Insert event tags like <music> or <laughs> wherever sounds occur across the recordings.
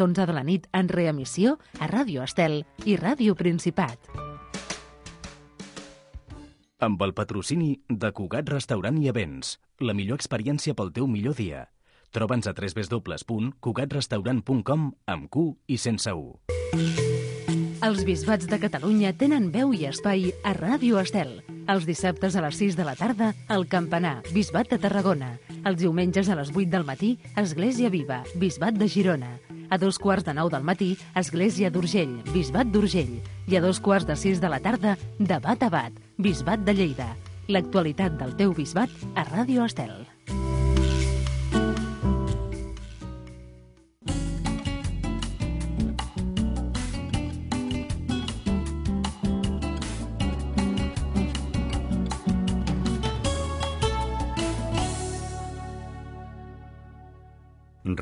quarts d'onze de la nit en reemissió a Ràdio Estel i Ràdio Principat. Amb el patrocini de Cugat Restaurant i Events, la millor experiència pel teu millor dia. Troba'ns a www.cugatrestaurant.com amb Q i sense U. Els bisbats de Catalunya tenen veu i espai a Ràdio Estel. Els dissabtes a les 6 de la tarda, al Campanar, Bisbat de Tarragona. Els diumenges a les 8 del matí, Església Viva, Bisbat de Girona. A dos quarts de 9 del matí, Església d'Urgell, Bisbat d'Urgell. I a dos quarts de 6 de la tarda, Debat a Bat, Bisbat de Lleida. L'actualitat del teu bisbat a Ràdio Estel.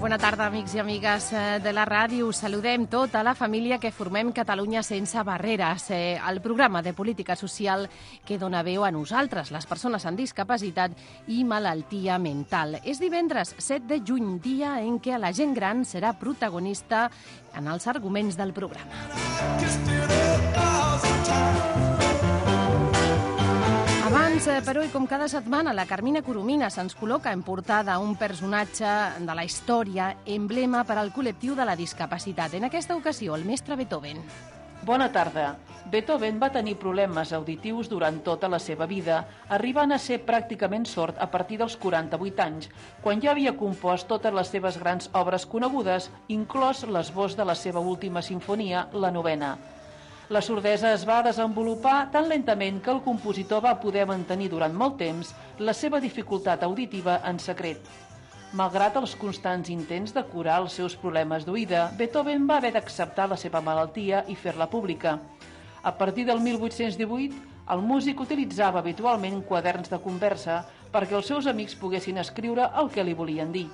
Bona tarda, amics i amigues eh, de la ràdio. Saludem tota la família que formem Catalunya sense barreres, eh, el programa de política social que dona veu a nosaltres, les persones amb discapacitat i malaltia mental. És divendres 7 de juny, dia en què la gent gran serà protagonista en els arguments del programa. Abans, eh, però, i com cada setmana, la Carmina Coromina se'ns col·loca en portada un personatge de la història, emblema per al col·lectiu de la discapacitat. En aquesta ocasió, el mestre Beethoven. Bona tarda. Beethoven va tenir problemes auditius durant tota la seva vida, arribant a ser pràcticament sord a partir dels 48 anys, quan ja havia compost totes les seves grans obres conegudes, inclòs l'esbós de la seva última sinfonia, la novena. La sordesa es va desenvolupar tan lentament que el compositor va poder mantenir durant molt temps la seva dificultat auditiva en secret. Malgrat els constants intents de curar els seus problemes d'oïda, Beethoven va haver d'acceptar la seva malaltia i fer-la pública. A partir del 1818, el músic utilitzava habitualment quaderns de conversa perquè els seus amics poguessin escriure el que li volien dir.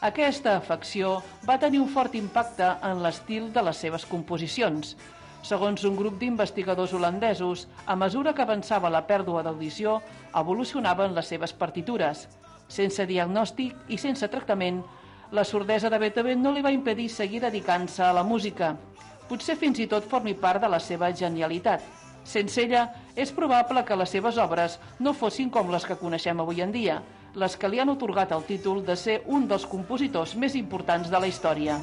Aquesta afecció va tenir un fort impacte en l'estil de les seves composicions. Segons un grup d'investigadors holandesos, a mesura que avançava la pèrdua d'audició, evolucionaven les seves partitures. Sense diagnòstic i sense tractament, la sordesa de Beethoven no li va impedir seguir dedicant-se a la música. Potser fins i tot formi part de la seva genialitat. Sense ella, és probable que les seves obres no fossin com les que coneixem avui en dia, les que li han otorgat el títol de ser un dels compositors més importants de la història.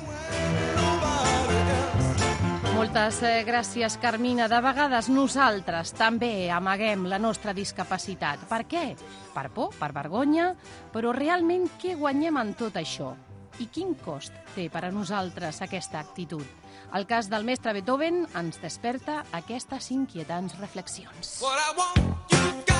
Moltes eh, gràcies, Carmina. De vegades nosaltres també amaguem la nostra discapacitat. Per què? Per por? Per vergonya? Però realment què guanyem en tot això? I quin cost té per a nosaltres aquesta actitud? El cas del mestre Beethoven ens desperta aquestes inquietants reflexions. What I want, you got,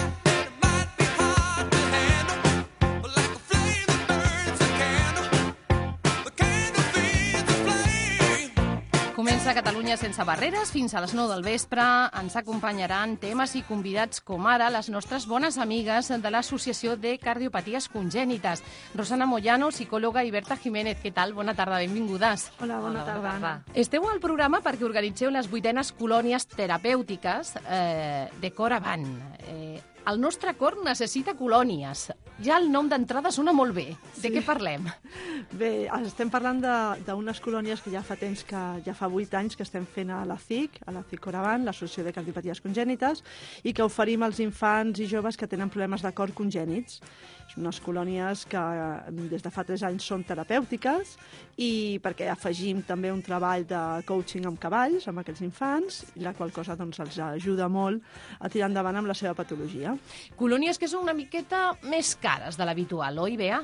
Comença Catalunya sense barreres. Fins a les 9 del vespre ens acompanyaran temes i convidats com ara les nostres bones amigues de l'Associació de Cardiopaties Congènites. Rosana Moyano, psicòloga, i Berta Jiménez. Què tal? Bona tarda, benvingudes. Hola, bona tarda, Anna. Esteu al programa perquè organitzeu les vuitenes colònies terapèutiques eh, de cor avant. Eh, el nostre cor necessita colònies. Ja el nom d'entrada sona molt bé. De Sí. què parlem? Bé, estem parlant de- d'unes colònies que ja fa temps, que ja fa 8 anys que estem fent a la CIC, a la CIC Coravant, l'Associació de Cardiopaties Congènites, i que oferim als infants i joves que tenen problemes de cor congènits. Són unes colònies que eh, des de fa 3 anys són terapèutiques i perquè afegim també un treball de coaching amb cavalls, amb aquests infants, i la qual cosa doncs, els ajuda molt a tirar endavant amb la seva patologia. Colònies que són una miqueta més cares de l'habitual, oi, Bea?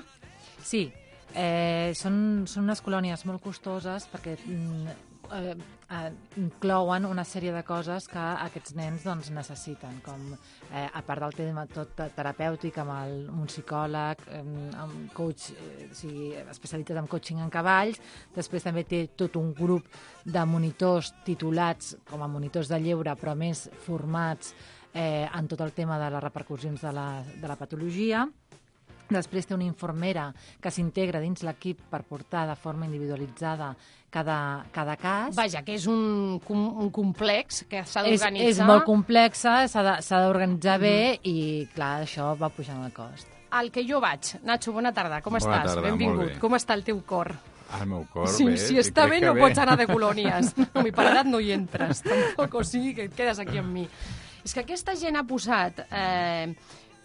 Sí, eh, són, són unes colònies molt costoses perquè mm, eh, eh, inclouen una sèrie de coses que aquests nens doncs, necessiten, com eh, a part del tema tot te- terapèutic amb el, un psicòleg, eh, amb coach, eh, o sigui, especialitzat en coaching en cavalls, després també té tot un grup de monitors titulats com a monitors de lleure, però més formats eh, en tot el tema de les repercussions de la, de la patologia. Després té una infermera que s'integra dins l'equip per portar de forma individualitzada cada, cada cas. Vaja, que és un, com- un complex que s'ha és, d'organitzar. és molt complexa, s'ha d'organitzar Mhm. bé i, clar, això va pujant el cost. Al que jo vaig. Nacho, bona tarda, com Bona estàs? tarda, Benvingut. bé. Com està el teu cor? El meu cor, sí, bé. si està bé no pots anar de <laughs> colònies. No, mi per edat no hi entres, tampoc, o sigui que et quedes aquí amb mi. És que aquesta gent ha posat eh,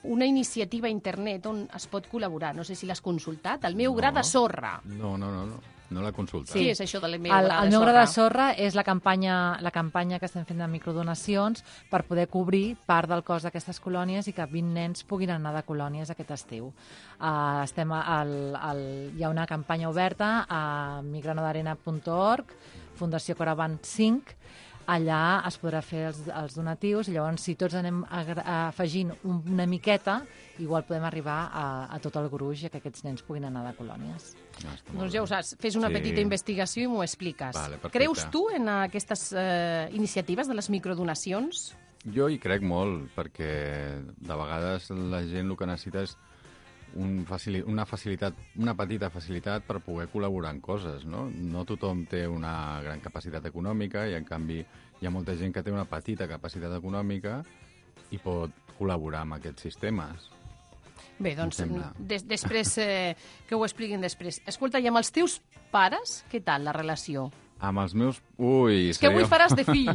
una iniciativa a internet on es pot col·laborar. No sé si l'has consultat. El meu No. gra de sorra. No, no, no, no, no l'ha consultat. Sí. És això del meu el, gra el de meu gra sorra? de sorra és la campanya, la campanya que estem fent de microdonacions per poder cobrir part del cost d'aquestes colònies i que 20 nens puguin anar de colònies aquest estiu. Uh, estem al, al, hi ha una campanya oberta a migranodarena.org, Fundació Coravan 5, allà es podrà fer els, els donatius i llavors si tots anem afegint un- una miqueta igual podem arribar a, a tot el gruix i que aquests nens puguin anar de colònies. Ah, Doncs ja ho saps, fes una Sí. petita investigació i m'ho expliques. Vale, perfecte. Creus tu en aquestes eh, iniciatives de les microdonacions? Jo hi crec molt, perquè de vegades la gent el que necessita és un facili una facilitat, una petita facilitat per poder col·laborar en coses, no? No tothom té una gran capacitat econòmica i, en canvi, hi ha molta gent que té una petita capacitat econòmica i pot col·laborar amb aquests sistemes. Bé, doncs, des, després, eh, que ho expliquin després. Escolta, i amb els teus pares, què tal la relació? Amb els meus... Ui, És que avui faràs de fill.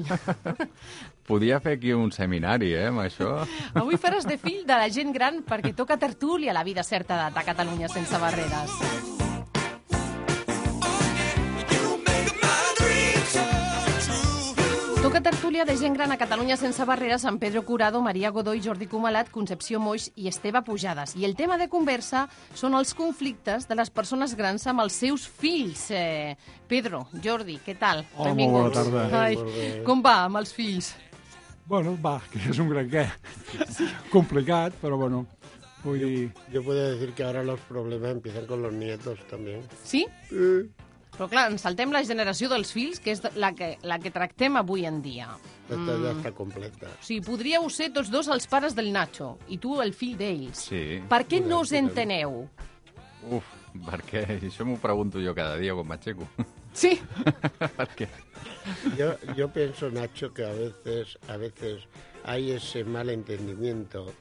<laughs> Podia fer aquí un seminari, eh, amb això. Avui faràs de fill de la gent gran perquè toca tertúlia a la vida certa a Catalunya sense barreres. Toca tertúlia de gent gran a Catalunya sense barreres amb Pedro Curado, Maria Godoy, Jordi Cumalat, Concepció Moix i Esteve Pujades. I el tema de conversa són els conflictes de les persones grans amb els seus fills. Eh, Pedro, Jordi, què tal? Hola, molt bona tarda. Ai, Molt bé. com va amb els fills? Bueno, va, que és un gran què. Complicat, però bueno, vull dir... Yo puedo decir que ahora los problemas empiezan con los nietos también. Sí? Però clar, ens saltem la generació dels fills, que és la que, la que tractem avui en dia. Esta ya está completa. O sigui, podríeu ser tots dos els pares del Nacho i tu el fill d'ells. Sí. Per què no us enteneu? Uf, perquè això m'ho pregunto jo cada dia quan m'aixeco. Sí. <laughs> per què? Yo, yo pienso, Nacho, que a veces, a veces hay ese malentendimiento,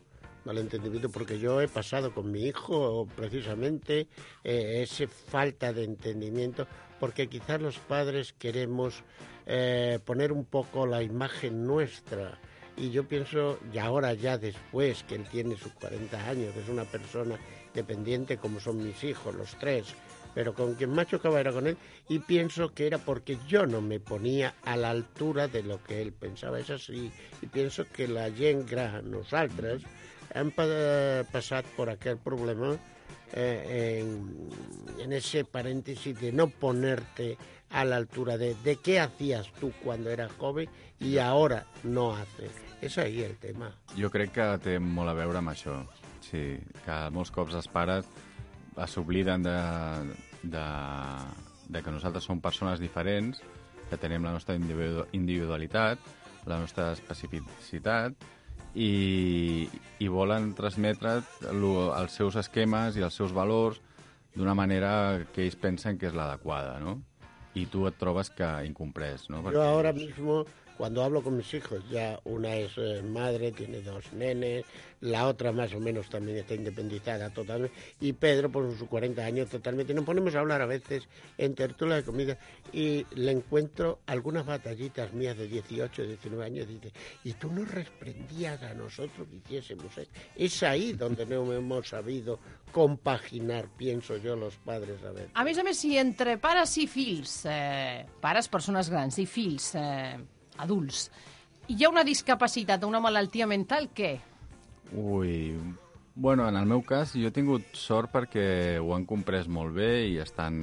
malentendimiento, porque yo he pasado con mi hijo precisamente eh, ese falta de entendimiento, porque quizás los padres queremos eh, poner un poco la imagen nuestra. Y yo pienso, y ahora ya después que él tiene sus 40 años, que es una persona dependiente como son mis hijos, los tres, pero con quien más chocaba era con él y pienso que era porque yo no me ponía a la altura de lo que él pensaba. Es así. Y pienso que la gent gran, nosaltres, hem pa passat por aquel problema eh, en, en ese paréntesis de no ponerte a la altura de, de qué hacías tú cuando eras joven y ahora no haces. És ahí el tema. Jo crec que té molt a veure amb això. Sí, que molts cops els pares s'obliden de, de, de que nosaltres som persones diferents, que tenim la nostra individu individualitat, la nostra especificitat, i, i volen transmetre lo, els seus esquemes i els seus valors d'una manera que ells pensen que és l'adequada, no? I tu et trobes que incomprès, no? Yo ahora mismo, cuando hablo con mis hijos, ya una es eh, madre, tiene dos nenes, la otra más o menos también está independizada totalmente, y Pedro, por sus 40 años totalmente, nos ponemos a hablar a veces en tertulia de comida y le encuentro algunas batallitas mías de 18, 19 años, dice, y tú nos reprendías a nosotros que hiciésemos esto. Es ahí donde no hemos sabido compaginar, pienso yo, los padres a ver. A més a si entre pares i fills, eh, pares, persones grans i fills, eh, adults, hi ha una discapacitat, una malaltia mental, què? Ui, bueno, en el meu cas jo he tingut sort perquè ho han comprès molt bé i estan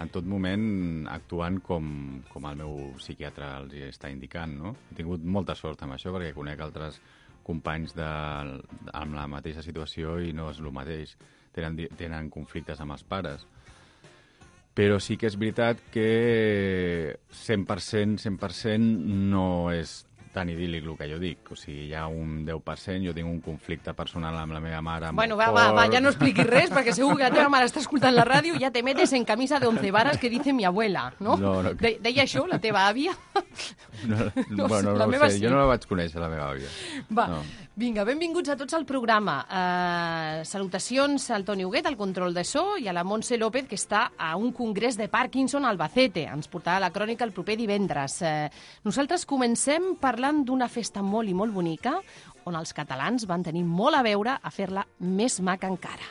en tot moment actuant com, com el meu psiquiatre els està indicant, no? He tingut molta sort amb això perquè conec altres companys de, amb la mateixa situació i no és el mateix. Tenen, tenen conflictes amb els pares. Però sí que és veritat que 100%, 100% no és tan idíl·lic el que jo dic. O sigui, hi ha un 10%, jo tinc un conflicte personal amb la meva mare. Bueno, va, va, va, ja no expliquis res, <laughs> perquè segur que la teva mare està escoltant la ràdio i ja te metes en camisa de once varas que dice mi abuela, no? No, no, De, deia això, la teva àvia? No, <laughs> No, bueno, la no meva ho sé, sí. jo no la vaig conèixer, la meva àvia. Va, No. vinga, benvinguts a tots al programa. Uh, salutacions al Toni Huguet, al control de so, i a la Montse López, que està a un congrés de Parkinson a Albacete. Ens portarà la crònica el proper divendres. Uh, nosaltres comencem parlant d'una festa molt i molt bonica, on els catalans van tenir molt a veure a fer-la més maca encara.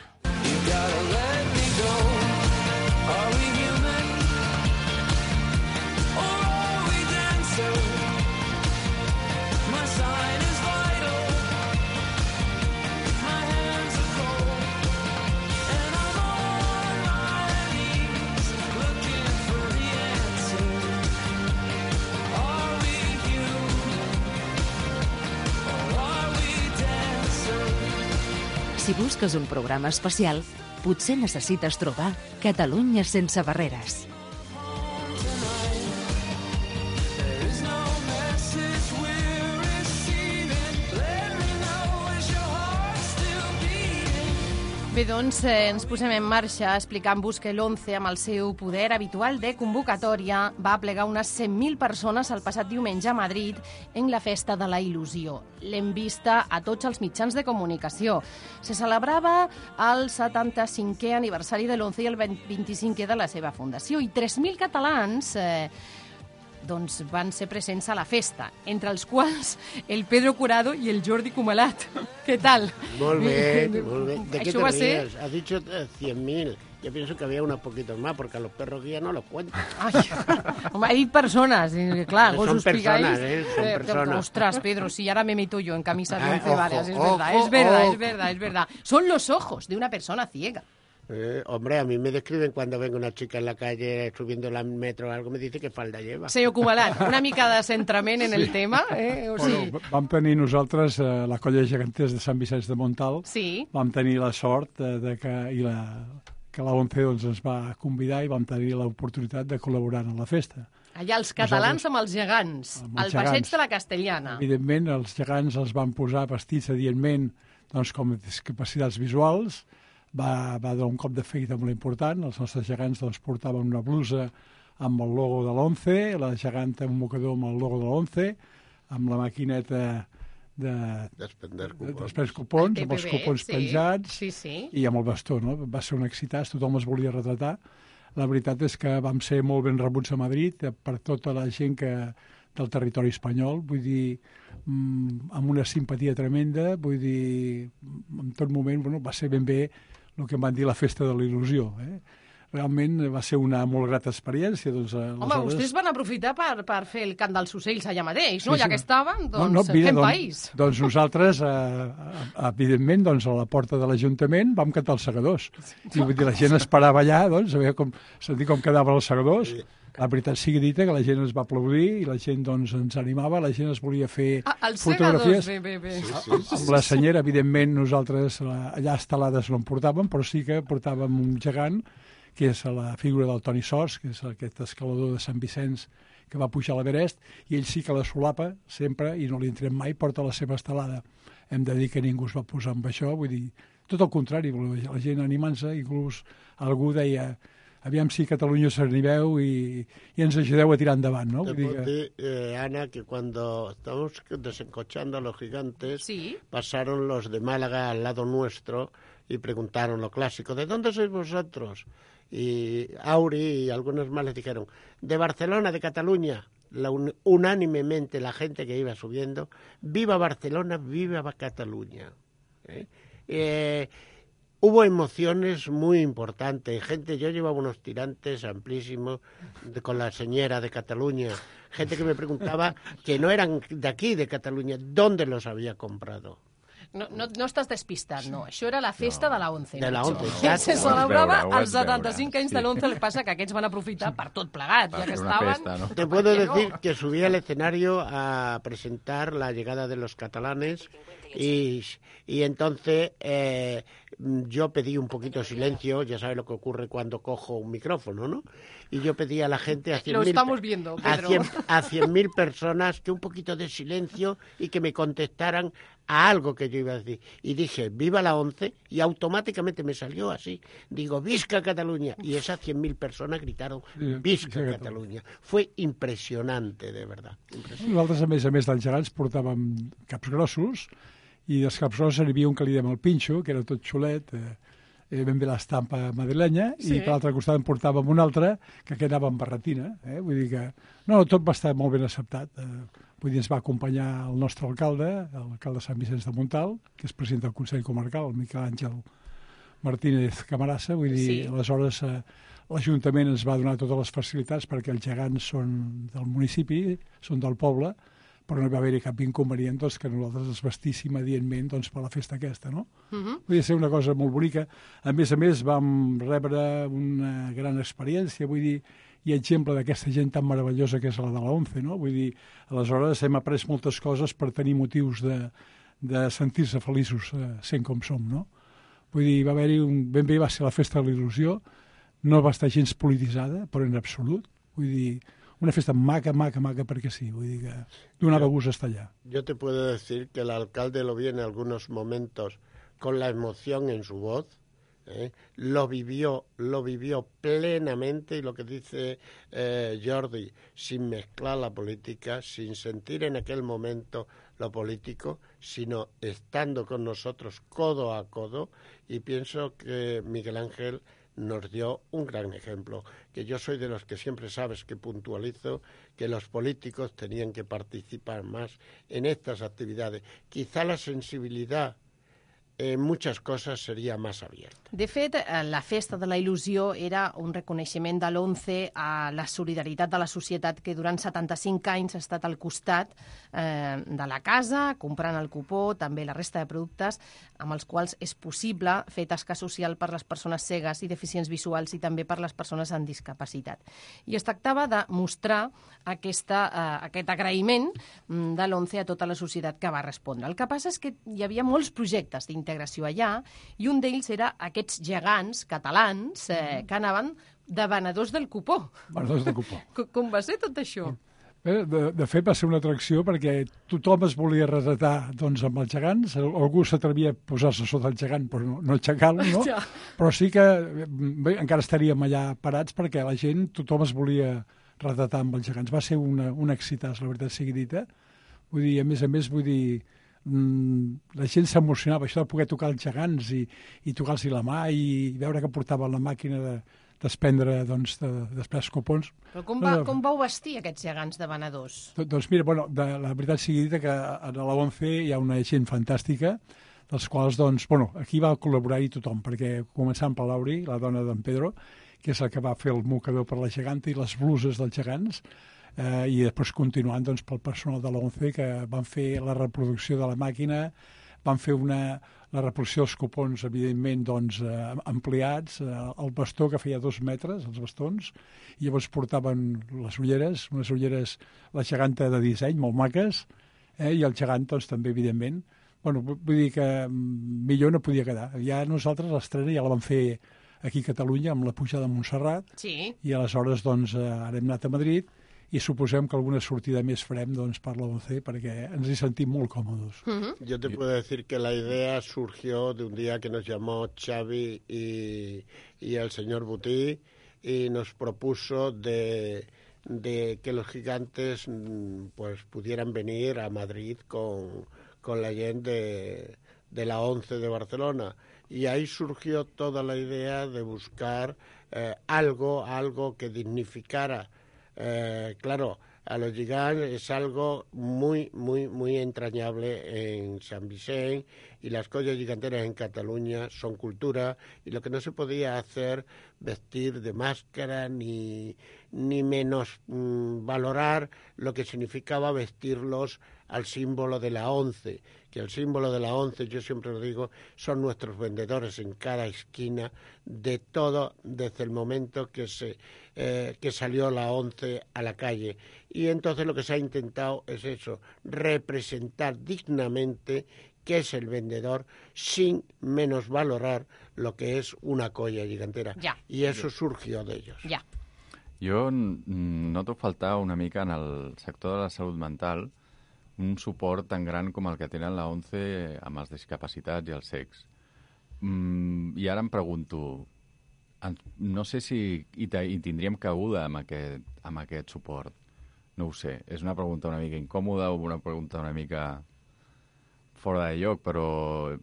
Si busques un programa especial, potser necessites trobar Catalunya sense barreres. Bé, doncs eh, ens posem en marxa explicant-vos que l'11, amb el seu poder habitual de convocatòria, va plegar unes 100.000 persones el passat diumenge a Madrid en la Festa de la Il·lusió. L'hem vista a tots els mitjans de comunicació. Se celebrava el 75è aniversari de l'11 i el 25è de la seva fundació, i 3.000 catalans... Eh, doncs van ser presents a la festa, entre els quals el Pedro Curado i el Jordi Cumalat. <laughs> Què tal? Molt bé, molt bé. ¿De qué te ser... Has dicho eh, 100.000. Yo pienso que había unos poquitos más, porque a los perros guía no los cuento. Ai, <laughs> home, he dit persones, i clar, Son personas, eh, son personas. Ostras, Pedro, si ahora me meto yo en camisa de Ah, once varas, es verdad, es verdad, es verdad, es verdad. Son los ojos de una persona ciega. Eh, hombre, a mí me describen cuando vengo una chica en la calle subiendo el metro o algo, me dice que falda lleva. Senyor Cumalat, una mica de centrament en el tema, eh? O sigui, Bueno, vam tenir nosaltres, eh, la colla de geganters de Sant Vicenç de Montal, sí, vam tenir la sort de, de que, i la, que la ONCE doncs, ens va convidar i vam tenir l'oportunitat de col·laborar en la festa. allà els catalans amb els gegants, Amb els al passeig de la Castellana. Evidentment, els gegants els van posar vestits adientment doncs, com a discapacitats visuals, va, va donar un cop de feina molt important. Els nostres gegants doncs, portaven una blusa amb el logo de l'ONCE, la geganta un mocador amb el logo de l'ONCE, amb la maquineta de, Despender de, cupons. després cupons, amb els cupons sí, penjats Sí, sí. i amb el bastó, no? Va ser un excitat, tothom els volia retratar. La veritat és que vam ser molt ben rebuts a Madrid eh, per tota la gent que, del territori espanyol, vull dir, mm, amb una simpatia tremenda, vull dir, en tot moment, bueno, va ser ben bé el que em van dir la festa de la il·lusió, eh? Realment va ser una molt grata experiència. Doncs, Home, vostès van aprofitar per, per fer el cant dels ocells allà mateix, no? Sí, Ja sí. que estaven, doncs mira, fem doncs, país. <laughs> Doncs nosaltres, eh, eh, evidentment, doncs, a la porta de l'Ajuntament vam cantar els segadors. I vull dir, la gent esperava allà, doncs, a veure com, sentir com quedaven els segadors. La veritat sigui dita que la gent ens va aplaudir i la gent doncs, ens animava, la gent es volia fer Ah, els fotografies. bé, bé, bé. Amb la senyera, evidentment, nosaltres eh, allà estelades no en portàvem, però sí que portàvem un gegant, que és la figura del Toni Sos, que és aquest escalador de Sant Vicenç que va pujar a l'Everest, i ell sí que la solapa sempre, i no li entrem mai, porta la seva estelada. Hem de dir que ningú es va posar amb això, vull dir, tot el contrari, la gent animant-se, inclús algú deia aviam si Catalunya s'animeu i, i ens ajudeu a tirar endavant, no? Te puedo que... decir, eh, Ana, que cuando estamos desencochando a los gigantes, Sí. pasaron los de Málaga al lado nuestro y preguntaron lo clásico, ¿de dónde sois vosotros? Y Auri y algunos más les dijeron, de Barcelona, de Cataluña. La un- unánimemente la gente que iba subiendo, viva Barcelona, viva Cataluña. ¿eh? Eh, hubo emociones muy importantes. Gente, yo llevaba unos tirantes amplísimos de- con la señora de Cataluña. Gente que me preguntaba <laughs> que no eran de aquí, de Cataluña, ¿dónde los había comprado? No, no, no estàs despistat, no. Això era la festa de la 11. De la Nacho. 11, Que exacte. se celebrava als 75 veure, anys de l'11. El que passa que aquests van aprofitar per tot plegat, Per ja que estaven... festa, no? Te puedo ¿Por qué no? decir que subí al escenario a presentar la llegada de los catalanes Y, y entonces eh, yo pedí un poquito de silencio, ya sabes lo que ocurre cuando cojo un micrófono, ¿no? Y yo pedí a la gente, a 100.000 Lo estamos viendo, a Pedro. 100 a 100.000 personas que un poquito de silencio y que me contestaran a algo que yo iba a decir. Y dije, viva la ONCE, y automáticamente me salió así. Digo, Visca Cataluña. Y esas 100.000 personas gritaron, Visca Cataluña. Fue impresionante, de verdad. Impressionant. Nosaltres, a més a més dels gegants, portàvem caps grossos i dels n'hi havia un que li dèiem el pinxo, que era tot xulet, eh, eh, ben bé l'estampa madrilenya, Sí. i per l'altre costat en portàvem un altre que quedava amb barretina. Eh? Vull dir que... No, tot va estar molt ben acceptat. Eh, vull dir, ens va acompanyar el nostre alcalde, l'alcalde de Sant Vicenç de Montal, que és president del Consell Comarcal, el Miquel Àngel Martínez Camarassa, vull dir, Sí. aleshores eh, l'Ajuntament ens va donar totes les facilitats perquè els gegants són del municipi, són del poble, però no hi va haver-hi cap inconvenient doncs, que nosaltres els vestíssim adientment doncs, per la festa aquesta, no? Mhm. Vull dir, ser una cosa molt bonica. A més a més, vam rebre una gran experiència, vull dir, i exemple d'aquesta gent tan meravellosa que és la de la ONCE, no? Vull dir, aleshores hem après moltes coses per tenir motius de, de sentir-se feliços eh, sent com som, no? Vull dir, va haver-hi un... Ben bé va ser la festa de l'il·lusió, no va estar gens polititzada, però en absolut. Vull dir, una festa maca, maca, maca, perquè sí. Vull dir que donava gust estar allà. Yo te puedo decir que el alcalde lo vi en algunos momentos con la emoción en su voz, ¿eh? lo vivió, lo vivió plenamente y lo que dice eh, Jordi, sin mezclar la política, sin sentir en aquel momento lo político, sino estando con nosotros codo a codo y pienso que Miguel Ángel nos dio un gran ejemplo, que yo soy de los que siempre sabes que puntualizo que los políticos tenían que participar más en estas actividades. Quizá la sensibilidad en muchas cosas sería más abierta. De fet, eh, la festa de la il·lusió era un reconeixement de l'ONCE a la solidaritat de la societat que durant 75 anys ha estat al costat eh, de la casa, comprant el cupó, també la resta de productes, amb els quals és possible fer tasca social per les persones cegues i deficients visuals i també per les persones amb discapacitat. I es tractava de mostrar aquesta, eh, aquest agraïment mm, de l'ONCE a tota la societat que va respondre. El que passa és que hi havia molts projectes d'integració allà i un d'ells era aquests gegants catalans eh, que anaven de venedors del cupó. Venedors del cupó. <laughs> Com, com va ser tot això? Eh, de, de fet, va ser una atracció perquè tothom es volia retratar doncs, amb els gegants. Algú s'atrevia a posar-se sota el gegant, però no, no aixecar-lo, no? Ja. Però sí que bé, encara estaríem allà parats perquè la gent, tothom es volia retratar amb els gegants. Va ser una, un excitàs, la veritat sigui dita. Vull dir, a més a més, vull dir, la gent s'emocionava, això de poder tocar els gegants i, i tocar-los la mà i veure que portaven la màquina de desprendre doncs, de, després copons. Però com, va, com vau vestir aquests gegants de venedors? Do- Doncs mira, bueno, de, la veritat sigui dita que a la ONCE hi ha una gent fantàstica, dels quals, doncs, bueno, aquí va col·laborar-hi tothom, perquè començant per l'Auri, la dona d'en Pedro, que és la que va fer el mocador per la geganta i les bluses dels gegants, eh, i després continuant doncs, pel personal de l'ONCE, que van fer la reproducció de la màquina, van fer una, la reproducció dels cupons, evidentment, doncs, eh, ampliats, eh, el bastó que feia dos metres, els bastons, i llavors portaven les ulleres, unes ulleres, la geganta de disseny, molt maques, eh, i el gegant, doncs, també, evidentment. Bueno, vu- vull dir que mm, millor no podia quedar. Ja nosaltres l'estrena ja la vam fer aquí a Catalunya amb la pujada a Montserrat, Sí. i aleshores, doncs, eh, ara hem anat a Madrid, i suposem que alguna sortida més farem doncs, per la ONCE perquè ens hi sentim molt còmodes. Yo te puedo decir que la idea surgió de un día que nos llamó Xavi y, y el señor Butí y nos propuso de, de que los gigantes mm, pues pudieran venir a Madrid con, con la gente de, de la ONCE de Barcelona. Y ahí surgió toda la idea de buscar eh, algo, algo que dignificara eh, claro, a los gigantes es algo muy, muy, muy entrañable en San Vicente y las collas giganteras en Cataluña son cultura y lo que no se podía hacer vestir de máscara ni, ni menos mm, valorar lo que significaba vestirlos al símbolo de la once, que el símbolo de la once, yo siempre lo digo, son nuestros vendedores en cada esquina de todo desde el momento que se eh, que salió la once a la calle. Y entonces lo que se ha intentado es eso, representar dignamente qué es el vendedor sin menosvalorar lo que es una colla gigantera. Ya. Y eso surgió de ellos. Ja. Jo mm, noto faltar una mica en el sector de la salut mental un suport tan gran com el que tenen la ONCE amb els discapacitats i els secs. Mm, I ara em pregunto, no sé si hi, hi tindríem cabuda amb aquest, amb aquest suport. No ho sé. És una pregunta una mica incòmoda o una pregunta una mica fora de lloc, però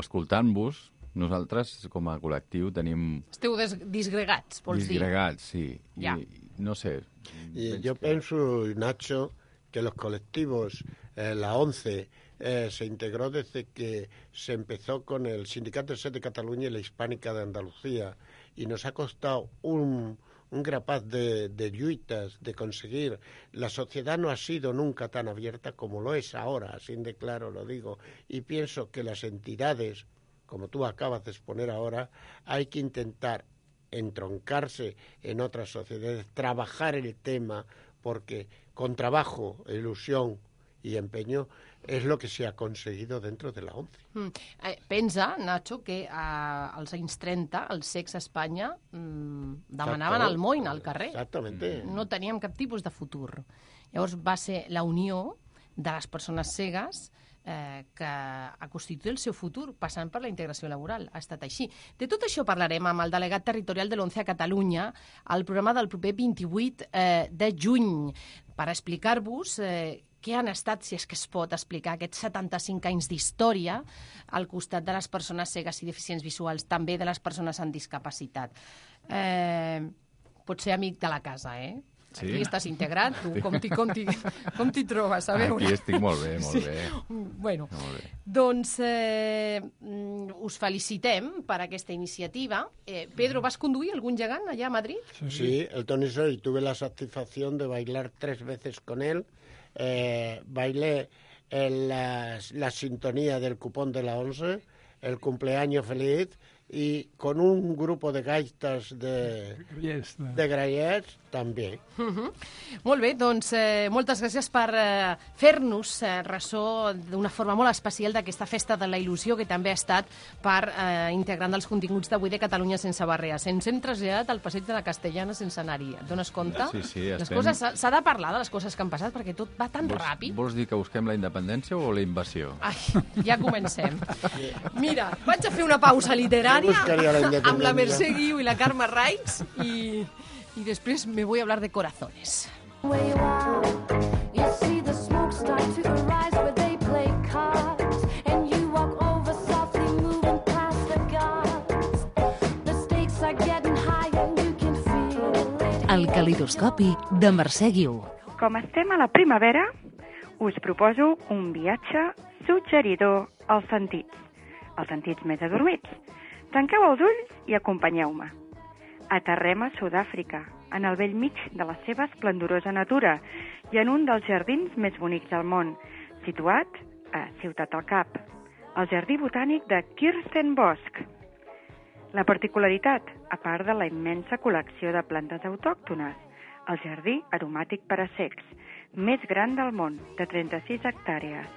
escoltant-vos, nosaltres com a col·lectiu tenim Esteu des disgregats, vols dir? disgregats, sí. Ja. I, no sé. Y veig yo que- pienso, Nacho, que los colectivos, eh, la ONCE, eh, se integró desde que se empezó con el Sindicato de Set de Cataluña y la Hispánica de Andalucía y nos ha costado un, un grapaz de, de lluitas, de conseguir. La sociedad no ha sido nunca tan abierta como lo es ahora, así de claro lo digo, y pienso que las entidades, como tú acabas de exponer ahora, hay que intentar entroncarse en otras sociedades, trabajar el tema, porque con trabajo, ilusión y empeño es lo que se ha conseguido dentro de la ONCE. Mm. Eh, pensa, Nacho, que eh, als anys 30 els secs a Espanya mm, demanaven el moïn al carrer. Exactamente. No teníem cap tipus de futur. Llavors va ser la unió de les persones cegues eh, que ha constituït el seu futur, passant per la integració laboral. Ha estat així. De tot això parlarem amb el delegat territorial de l'ONCE a Catalunya al programa del proper 28 eh, de juny per explicar-vos eh, què han estat, si és que es pot explicar, aquests 75 anys d'història al costat de les persones cegues i deficients visuals, també de les persones amb discapacitat. Eh, pots ser amic de la casa, eh? Sí. Aquí estàs integrat, tu com t'hi com com trobes, a veure? Aquí estic molt bé, molt Sí. bé. Bueno, Molt bé. doncs eh, mm, us felicitem per aquesta iniciativa. Eh, Pedro, vas conduir algun gegant allà a Madrid? Sí, el Tony Soy, tuve la satisfacción de bailar tres veces con él. Eh, bailé en las- la, sintonía del cupón de la ONCE, el cumpleaños feliz, y con un grupo de gaitas de, Yes, de... de grallets també. Mhm. Molt bé, doncs eh, moltes gràcies per eh, fer-nos eh, ressò d'una forma molt especial d'aquesta festa de la il·lusió que també ha estat per eh, integrant dels continguts d'avui de Catalunya sense barreres. Ens hem traslladat al passeig de la Castellana sense anar-hi. Et dones compte? Sí, sí, Les estem- coses s'ha de parlar de les coses que han passat perquè tot va tan Vols, ràpid. vols dir que busquem la independència o la invasió? Ai, ja comencem. Mira, vaig a fer una pausa literària Jo buscaria la amb la Mercè Guiu i la Carme Raix i, i després me voy a hablar de corazones. El calidoscopi de Mercè Guiu. Com estem a la primavera, us proposo un viatge suggeridor als sentits, als sentits més adormits. Tanqueu els ulls i acompanyeu-me. Aterrem a Sud-àfrica, en el vell mig de la seva esplendorosa natura i en un dels jardins més bonics del món, situat a Ciutat del Cap, el Jardí Botànic de Kirstenbosch. La particularitat, a part de la immensa col·lecció de plantes autòctones, el jardí aromàtic per a secs, més gran del món, de 36 hectàrees.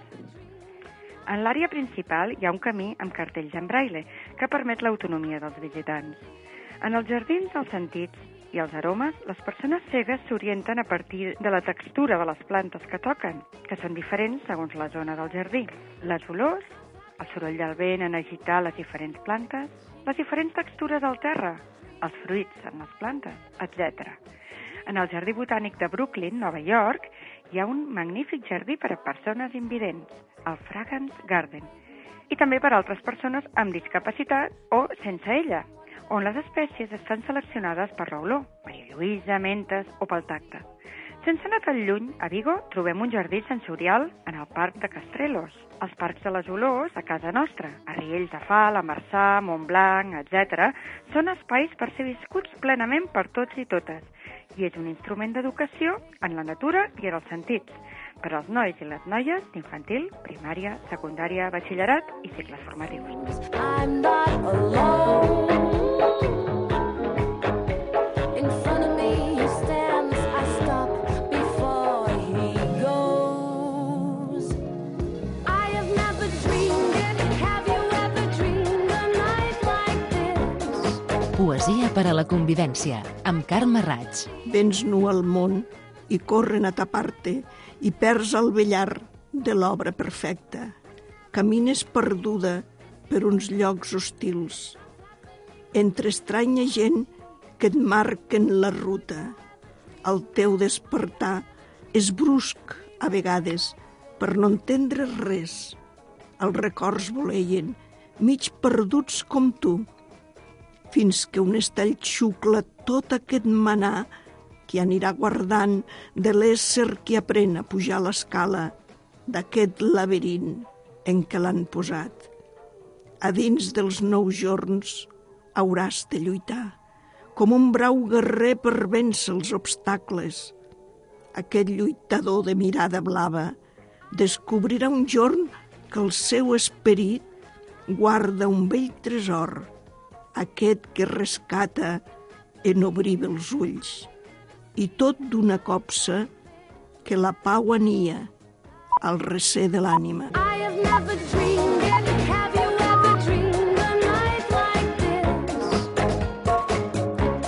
En l'àrea principal hi ha un camí amb cartells en braille que permet l'autonomia dels visitants. En els jardins dels sentits i els aromes, les persones cegues s'orienten a partir de la textura de les plantes que toquen, que són diferents segons la zona del jardí. Les olors, el soroll del vent en agitar les diferents plantes, les diferents textures del terra, els fruits en les plantes, etc. En el Jardí Botànic de Brooklyn, Nova York, hi ha un magnífic jardí per a persones invidents, el Fragrance Garden, i també per a altres persones amb discapacitat o sense ella, on les espècies estan seleccionades per l'olor, Maria Lluïsa, mentes o pel tacte. Sense anar tan lluny, a Vigo trobem un jardí sensorial en el Parc de Castrelos, els parcs de les olors a casa nostra, a Riells de Fal, a Marçà, Montblanc, etc., són espais per ser viscuts plenament per tots i totes, i és un instrument d'educació en la natura i en els sentits, per als nois i les noies d'infantil, primària, secundària, batxillerat i cicles formatius. Poesia per a la convivència, amb Carme Raig. Vens nu al món i corren a tapar-te i perds el vellar de l'obra perfecta. Camines perduda per uns llocs hostils, entre estranya gent que et marquen la ruta. El teu despertar és brusc a vegades per no entendre res. Els records voleien, mig perduts com tu, fins que un estall xucla tot aquest manar que anirà guardant de l'ésser que aprèn a pujar l'escala d'aquest laberint en què l'han posat. A dins dels nous jorns hauràs de lluitar, com un brau guerrer per vèncer els obstacles. Aquest lluitador de mirada blava descobrirà un jorn que el seu esperit guarda un vell tresor, aquest que rescata en obrir els ulls, i tot d'una copsa que la pau ania al recer de l'ànima.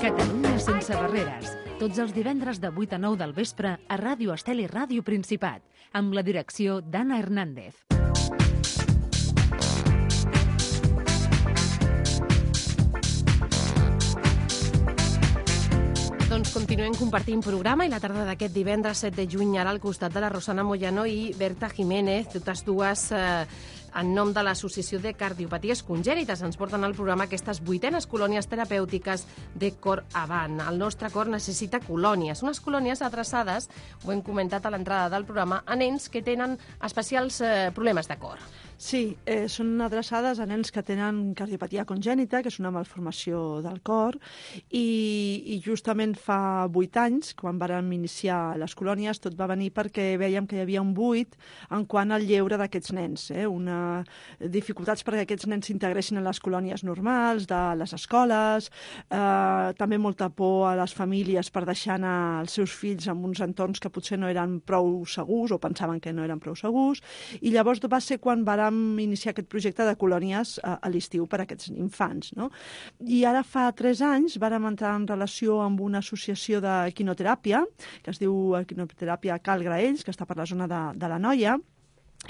Catalunya sense barreres. Tots els divendres de 8 a 9 del vespre a Ràdio Estel i Ràdio Principat, amb la direcció d'Anna Hernández. Continuem compartint programa i la tarda d'aquest divendres 7 de juny ara al costat de la Rosana Moyano i Berta Jiménez, totes dues eh, en nom de l'Associació de Cardiopaties Congènites. Ens porten al programa aquestes vuitenes colònies terapèutiques de cor avant. El nostre cor necessita colònies, unes colònies adreçades, ho hem comentat a l'entrada del programa, a nens que tenen especials eh, problemes de cor. Sí, eh, són adreçades a nens que tenen cardiopatia congènita, que és una malformació del cor, i, i justament fa vuit anys, quan vàrem iniciar les colònies, tot va venir perquè veiem que hi havia un buit en quant al lleure d'aquests nens, eh? una dificultats perquè aquests nens s'integressin en les colònies normals, de les escoles, eh, també molta por a les famílies per deixar anar els seus fills en uns entorns que potser no eren prou segurs o pensaven que no eren prou segurs, i llavors va ser quan vàrem iniciar aquest projecte de colònies a, a l'estiu per a aquests infants. No? I ara fa tres anys vàrem entrar en relació amb una associació de quinoteràpia, que es diu Quinoteràpia Cal Graells, que està per la zona de, de la Noia,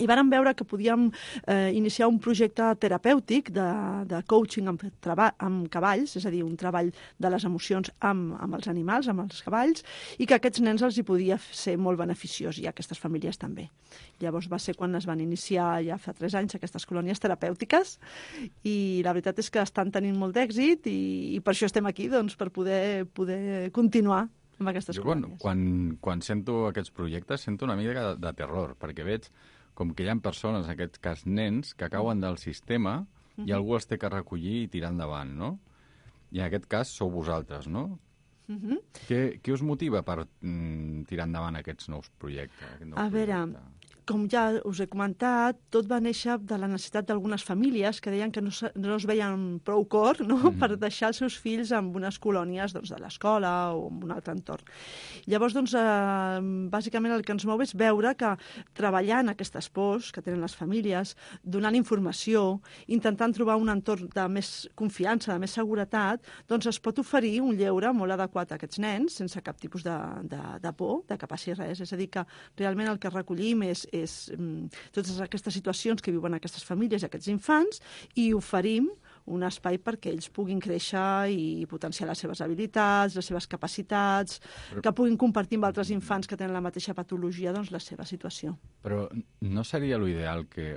i vàrem veure que podíem eh, iniciar un projecte terapèutic de, de coaching amb, treba, amb cavalls, és a dir, un treball de les emocions amb, amb els animals, amb els cavalls, i que aquests nens els hi podia ser molt beneficiós, i a aquestes famílies també. Llavors va ser quan es van iniciar ja fa tres anys aquestes colònies terapèutiques, i la veritat és que estan tenint molt d'èxit, i, i per això estem aquí, doncs, per poder, poder continuar amb aquestes Jo, quan, colònies. quan, quan sento aquests projectes, sento una mica de, de terror, perquè veig com que hi ha persones, en aquest cas nens, que cauen del sistema i algú els té que recollir i tirar endavant, no? I en aquest cas sou vosaltres, no? Mhm. Què, què us motiva per mm, tirar endavant aquests nous projectes? Aquest nou A veure, com ja us he comentat, tot va néixer de la necessitat d'algunes famílies que deien que no, no es veien prou cor no? Mhm. per deixar els seus fills en unes colònies doncs, de l'escola o en un altre entorn. Llavors, doncs, eh, bàsicament el que ens mou és veure que treballant aquestes pors que tenen les famílies, donant informació, intentant trobar un entorn de més confiança, de més seguretat, doncs es pot oferir un lleure molt adequat a aquests nens, sense cap tipus de, de, de por, de que passi res. És a dir, que realment el que recollim és, és mm, totes aquestes situacions que viuen aquestes famílies i aquests infants i oferim un espai perquè ells puguin créixer i potenciar les seves habilitats, les seves capacitats, que puguin compartir amb altres infants que tenen la mateixa patologia doncs, la seva situació. Però no seria l'ideal que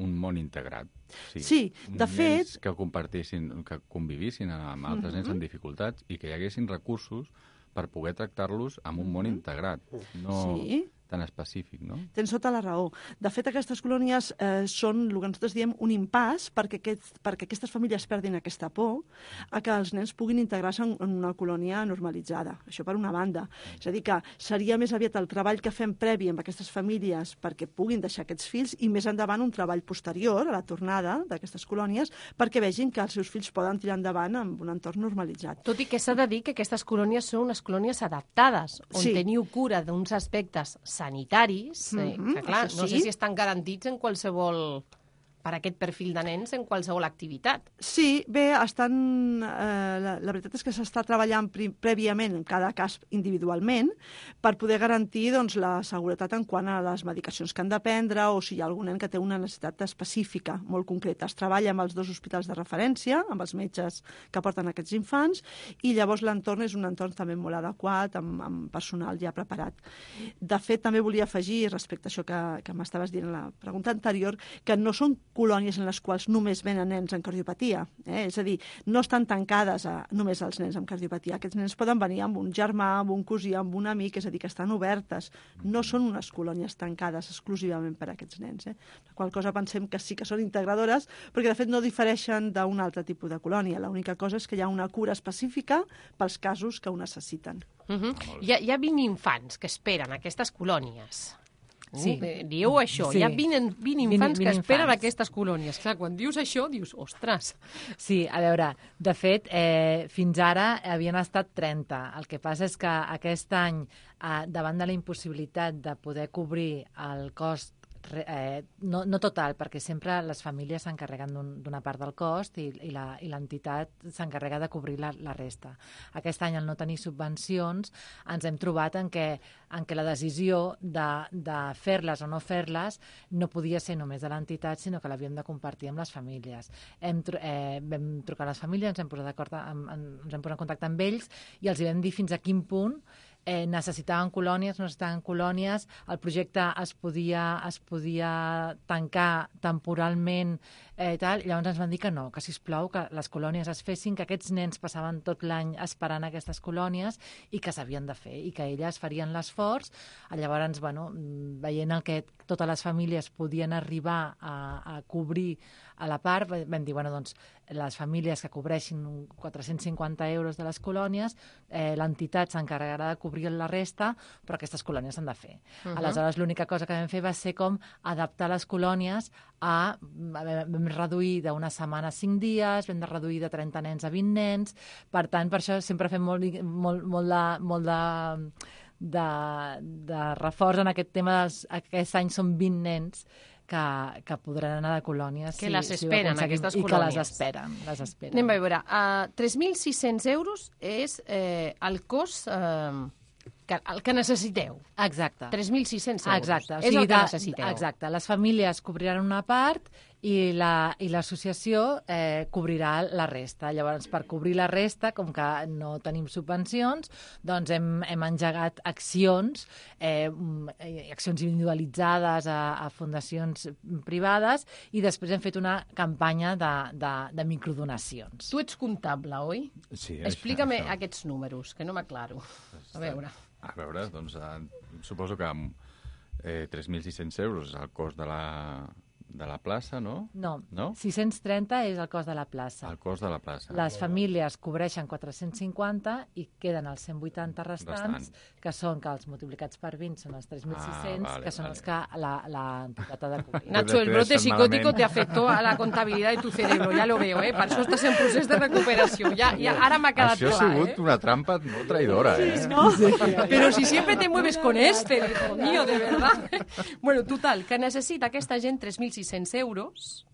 un món integrat. Sí, de nens fet- que compartissin, que convivissin amb altres nens Mhm. amb dificultats i que hi haguessin recursos per poder tractar-los amb un món integrat, no. Sí. Tan específic, no? Tens tota la raó. De fet, aquestes colònies eh, són el que nosaltres diem un impàs perquè, aquest, perquè aquestes famílies perdin aquesta por a que els nens puguin integrar-se en, en una colònia normalitzada. Això per una banda. És a dir, que seria més aviat el treball que fem previ amb aquestes famílies perquè puguin deixar aquests fills i més endavant un treball posterior a la tornada d'aquestes colònies perquè vegin que els seus fills poden tirar endavant amb un entorn normalitzat. Tot i que s'ha de dir que aquestes colònies són unes colònies adaptades, on Sí. teniu cura d'uns aspectes sanitaris, eh, Mhm, que clar, no sí. sé si estan garantits en qualsevol per aquest perfil de nens en qualsevol activitat. Sí, bé, estan, eh, la, la veritat és que s'està treballant prèviament en cada cas individualment per poder garantir doncs, la seguretat en quant a les medicacions que han de prendre o si hi ha algun nen que té una necessitat específica molt concreta. Es treballa amb els dos hospitals de referència, amb els metges que porten aquests infants, i llavors l'entorn és un entorn també molt adequat, amb, amb personal ja preparat. De fet, també volia afegir, respecte a això que, que m'estaves dient en la pregunta anterior, que no són colònies en les quals només venen nens amb cardiopatia. Eh? És a dir, no estan tancades a, només als nens amb cardiopatia. Aquests nens poden venir amb un germà, amb un cosí, amb un amic, és a dir, que estan obertes. No són unes colònies tancades exclusivament per a aquests nens. Eh? La qual cosa pensem que sí que són integradores, perquè de fet no difereixen d'un altre tipus de colònia. L'única cosa és que hi ha una cura específica pels casos que ho necessiten. Uh -huh. hi, ha, hi ha 20 infants que esperen aquestes colònies. Sí. Uh, dieu això, Sí. hi ha 20, 20 infants 20 que esperen infants. aquestes colònies. Clar, quan dius això, dius, ostres, Sí, a veure, de fet, eh, fins ara havien estat 30. El que passa és que aquest any, eh, davant de la impossibilitat de poder cobrir el cost eh, no, no total, perquè sempre les famílies s'encarreguen d'un- d'una part del cost i, i l'entitat s'encarrega de cobrir la, la resta. Aquest any, al no tenir subvencions, ens hem trobat en què, en què la decisió de, de fer-les o no fer-les no podia ser només de l'entitat, sinó que l'havíem de compartir amb les famílies. Hem, eh, vam trucar a les famílies, ens hem posat amb- amb- ens hem posat en contacte amb ells i els hi vam dir fins a quin punt eh, necessitaven colònies, no necessitaven colònies, el projecte es podia, es podia tancar temporalment eh, i tal, llavors ens van dir que no, que si plau que les colònies es fessin, que aquests nens passaven tot l'any esperant aquestes colònies i que s'havien de fer, i que elles farien l'esforç. Llavors, bueno, veient el que totes les famílies podien arribar a, a cobrir a la part, vam dir, bueno, doncs, les famílies que cobreixin un 450 euros de les colònies, eh, l'entitat s'encarregarà de cobrir la resta, però aquestes colònies s'han de fer. Uh Mhm. -huh. Aleshores, l'única cosa que vam fer va ser com adaptar les colònies a... Vam reduir d'una setmana a 5 dies, vam de reduir de 30 nens a 20 nens, per tant, per això sempre fem molt, molt, molt de... Molt de de, de reforç en aquest tema dels, aquest any són 20 nens que, que podran anar de colònies Que si, les si esperen, aconseguim, aquestes i que les colònies. esperen, les esperen. Anem a veure, uh, 3.600 euros és eh, el cost eh, que, el que necessiteu. Exacte. 3.600 euros. Exacte. És el que necessiteu. Exacte. Les famílies cobriran una part i la- i l'associació eh, cobrirà la resta. Llavors, per cobrir la resta, com que no tenim subvencions, doncs hem, hem engegat accions, eh, mm, eh, accions individualitzades a, a fundacions privades i després hem fet una campanya de, de, de microdonacions. Tu ets comptable, oi? Sí, això- Explica'm això. aquests números, que no m'aclaro. A veure. A veure, doncs eh, suposo que eh, 3.600 euros és el cost de la, de la plaça, no? No, No? 630 és el cost de la plaça. El cost de la plaça. Les famílies cobreixen 450 i queden els 180 restants, Restant. que són que els multiplicats per 20 són els 3.600, Ah, vale, que són vale. els que la- l'entitat ha de cobrir. Nacho, el brote psicótico malament. te afectó a la contabilidad de tu cerebro, ya lo veo, ¿eh? Per això estàs en procés de recuperació. Ja, ja, ara m'ha quedat Això ha clar, sigut eh? una trampa molt traïdora, eh? ¿no? Pero si siempre te mueves con este, hijo mío, de verdad. Bueno, total, que necessita aquesta gent 3.600 euros,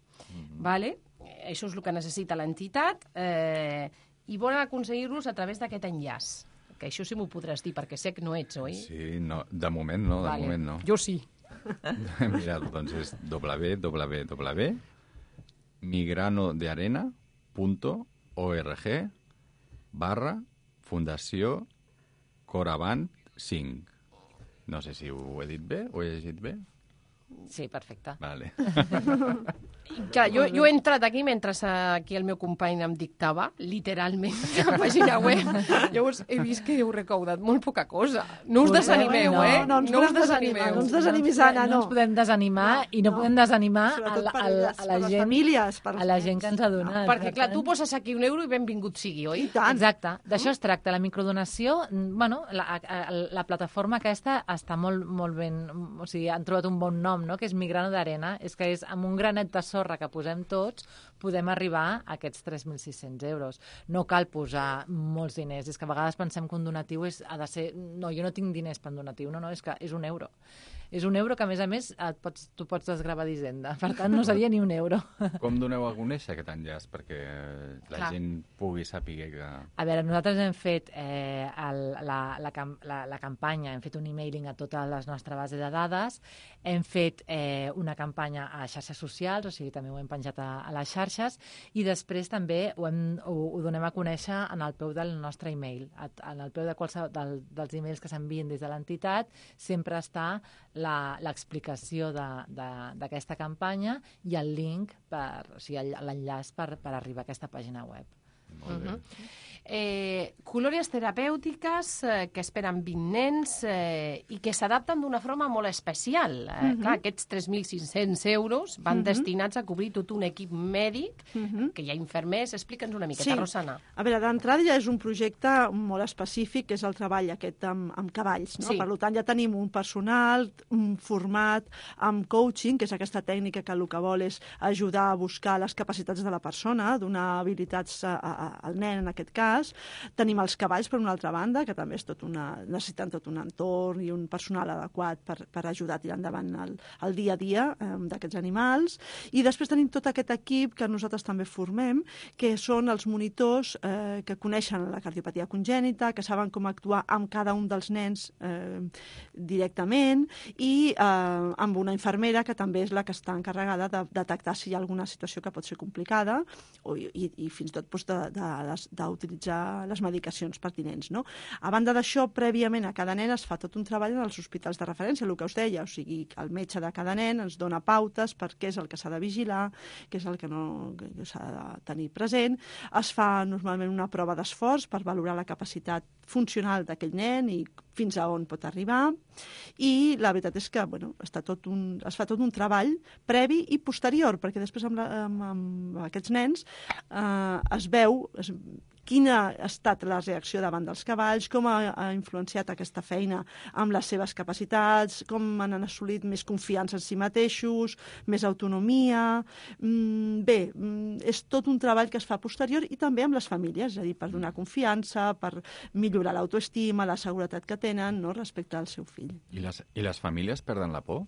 vale? Eh, Això és el que necessita l'entitat, eh, i volen aconseguir-los a través d'aquest enllaç. Que això sí m'ho podràs dir, perquè sé que no ets, oi? Sí, no, de moment no, de Vale. moment no. Jo sí. <laughs> Mira, doncs és www.migranodearena.org barra Fundació Coravant 5. No sé si ho he dit bé, ho he llegit bé. Sí, perfecte. Vale. <laughs> Clar, jo, jo he entrat aquí mentre aquí el meu company em dictava, literalment, <laughs> la pàgina web. Llavors he vist que heu recaudat molt poca cosa. No us desanimeu, no, eh? no ens us podem desanimar, no ens desanimis, Anna, no. no. ens podem desanimar i no, podem desanimar a, la- a, la- a la gent, famílies, per a la gent que ens ha donat. Perquè, clar, tu poses aquí un euro i benvingut sigui, oi? Exacte, d'això es tracta. La microdonació, bueno, la, la plataforma aquesta està molt, molt ben... O sigui, han trobat un bon nom, no?, que és Migrano d'Arena. És que és amb un granet de sorra que posem tots, podem arribar a aquests 3.600 euros. No cal posar molts diners. És que a vegades pensem que un donatiu és, ha de ser... No, jo no tinc diners per un donatiu. No, no, és que és un euro. És un euro que, a més a més, et pots, tu pots desgravar d'Hisenda. Per tant, no seria ni un euro. <laughs> Com doneu a conèixer aquest enllaç perquè la Clar. gent pugui saber que... A veure, nosaltres hem fet eh, el, la, la, la, la campanya, hem fet un emailing a tota la nostra base de dades, hem fet eh, una campanya a xarxes socials, o sigui, també ho hem penjat a, a les xarxes, i després també ho, hem, ho, ho donem a conèixer en el peu del nostre email. En el peu de qualsevol del, dels emails que s'envien des de l'entitat sempre està l'explicació de- de- d'aquesta campanya i el link, per, o sigui, el- l'enllaç per, per arribar a aquesta pàgina web. Mhm. Eh, colònies terapèutiques eh, que esperen 20 nens eh, i que s'adapten d'una forma molt especial. Eh, Mhm. Clar, aquests 3.500 euros van Mhm. destinats a cobrir tot un equip mèdic, Mhm. que hi ha infermers. Explica'ns una miqueta, Sí. Rosana. A veure, d'entrada ja és un projecte molt específic, que és el treball aquest amb, amb cavalls. No? Sí. Per tant, ja tenim un personal un format amb coaching, que és aquesta tècnica que el que vol és ajudar a buscar les capacitats de la persona, donar habilitats a, a, al nen en aquest cas. Tenim els cavalls, per una altra banda, que també és tot una, necessiten tot un entorn i un personal adequat per, per ajudar a tirar endavant el, el dia a dia eh, d'aquests animals. I després tenim tot aquest equip que nosaltres també formem, que són els monitors eh, que coneixen la cardiopatia congènita, que saben com actuar amb cada un dels nens eh, directament i eh, amb una infermera que també és la que està encarregada de detectar si hi ha alguna situació que pot ser complicada o, i, i fins i tot doncs, de- de- les- medicacions pertinents. No? A banda d'això, prèviament a cada nen es fa tot un treball en els hospitals de referència, el que us deia, o sigui, el metge de cada nen ens dona pautes per què és el que s'ha de vigilar, què és el que no s'ha de tenir present. Es fa normalment una prova d'esforç per valorar la capacitat funcional d'aquell nen i fins a on pot arribar. I la veritat és que bueno, està tot un, es fa tot un treball previ i posterior, perquè després amb, la, amb, amb aquests nens eh, es veu es, quina ha estat la reacció davant dels cavalls, com ha, ha influenciat aquesta feina amb les seves capacitats, com han assolit més confiança en si mateixos, més autonomia... Mm, bé, mm, és tot un treball que es fa posterior i també amb les famílies, és a dir, per donar confiança, per millorar l'autoestima, la seguretat que tenen no, respecte al seu fill. I les, I les famílies perden la por?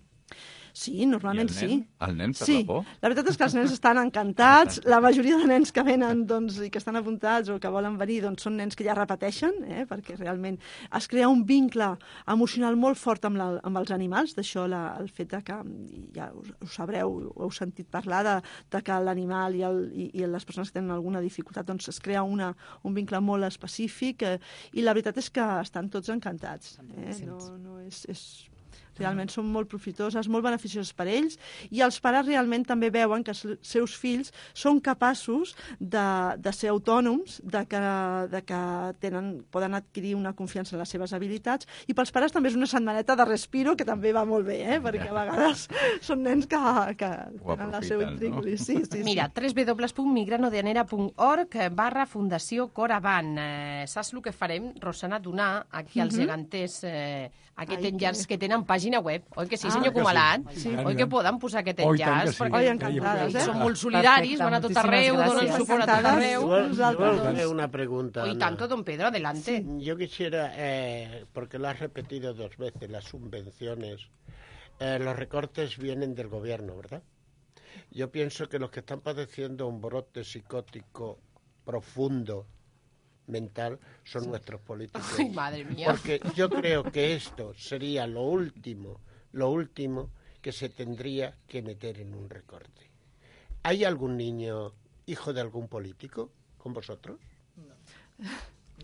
Sí, normalment I el sí. nen? El nen perd sí. la por? La veritat és que els nens estan encantats. <laughs> La majoria de nens que venen doncs, i que estan apuntats o que volen venir doncs, són nens que ja repeteixen, eh, perquè realment es crea un vincle emocional molt fort amb, la, amb els animals. D'això la, el fet de que, ja ho, ho sabreu, ho heu sentit parlar, de, de que l'animal i, el, i, i les persones que tenen alguna dificultat doncs, es crea una, un vincle molt específic eh, i la veritat és que estan tots encantats. Eh? No, no és, és realment són molt profitoses, molt beneficioses per ells, i els pares realment també veuen que els seus fills són capaços de, de ser autònoms, de que, de que tenen, poden adquirir una confiança en les seves habilitats, i pels pares també és una setmaneta de respiro, que també va molt bé, eh? perquè a vegades <laughs> són nens que, que tenen la seva aprofiten, no? intríngulis. Sí, sí, Mira, sí. www.migranodeanera.org barra Fundació Coravan. Eh, saps el que farem, Rosana? Donar aquí als Mhm. geganters eh, aquest Ai, enllaç que- que tenen pàgina web. Oi que sí, Ah, senyor sí. Comalat? Sí. Oi que poden posar aquest enllaç? que sí. Oi, encantades, eh? Són molt solidaris, Perfecte, van a tot arreu, donen gràcies. suport a tot arreu. Igual- igual hacer una pregunta. Ana. tanto, don Pedro, adelante. Yo quisiera, eh, porque lo has repetido dos veces, las subvenciones, eh, los recortes vienen del gobierno, ¿verdad? Yo pienso que los que están padeciendo un brote psicótico profundo mental son nuestros políticos. Ay, madre mía. Porque yo creo que esto sería lo último, lo último que se tendría que meter en un recorte. ¿Hay algún niño hijo de algún político con vosotros?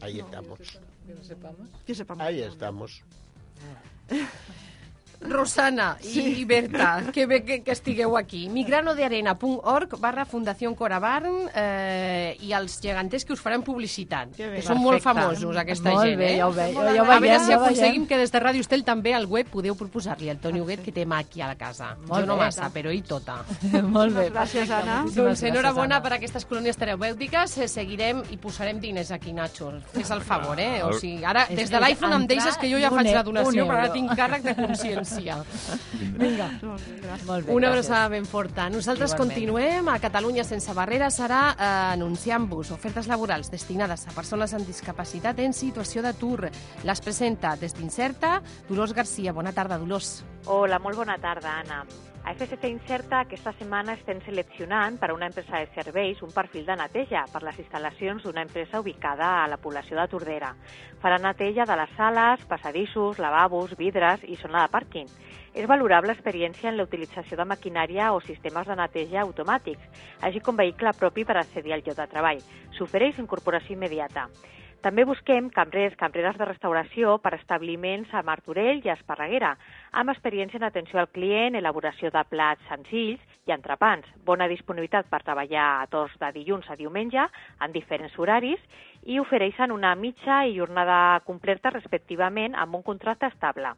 Ahí <laughs> estamos. Que sepamos. Ahí estamos. Rosana i, Sí. i Berta, <laughs> que bé que, que estigueu aquí. migranodearena.org barra Fundació Corabarn eh, i els geganters que us faran publicitat. Que bé. són molt famosos, aquesta Molt gent. bé, eh? ja ho ve- Molt ja ho a veure veiem, si ja aconseguim veiem. que des de Ràdio Estel també al web podeu proposar-li al Toni Huguet, que té mà aquí a la casa. Molt jo no bé. massa, però ell tota. <laughs> Molt bé. Gràcies, Anna. Doncs enhorabona per aquestes colònies terapèutiques. Eh, Seguirem i posarem diners aquí, Nacho. Fes el favor, eh? O sigui, ara, des de l'iPhone em deixes que jo ja faig la donació, però ara tinc càrrec de consciència. València. Vinga. Molt bé, Una gràcies. abraçada ben forta. Nosaltres Igualment. continuem a Catalunya sense barreres ara eh, anunciant-vos ofertes laborals destinades a persones amb discapacitat en situació d'atur. Les presenta des d'Incerta Dolors Garcia. Bona tarda, Dolors. Hola, molt bona tarda, Anna. A FSC Incerta aquesta setmana estem seleccionant per a una empresa de serveis un perfil de neteja per les instal·lacions d'una empresa ubicada a la població de Tordera. Farà neteja de les sales, passadissos, lavabos, vidres i zona de pàrquing. És valorable l'experiència en la utilització de maquinària o sistemes de neteja automàtics, així com vehicle propi per accedir al lloc de treball. S'ofereix incorporació immediata. També busquem cambrers, cambreres de restauració per establiments a Martorell i a Esparreguera, amb experiència en atenció al client, elaboració de plats senzills i entrepans, bona disponibilitat per treballar a torns de dilluns a diumenge en diferents horaris i ofereixen una mitja i jornada completa respectivament amb un contracte estable.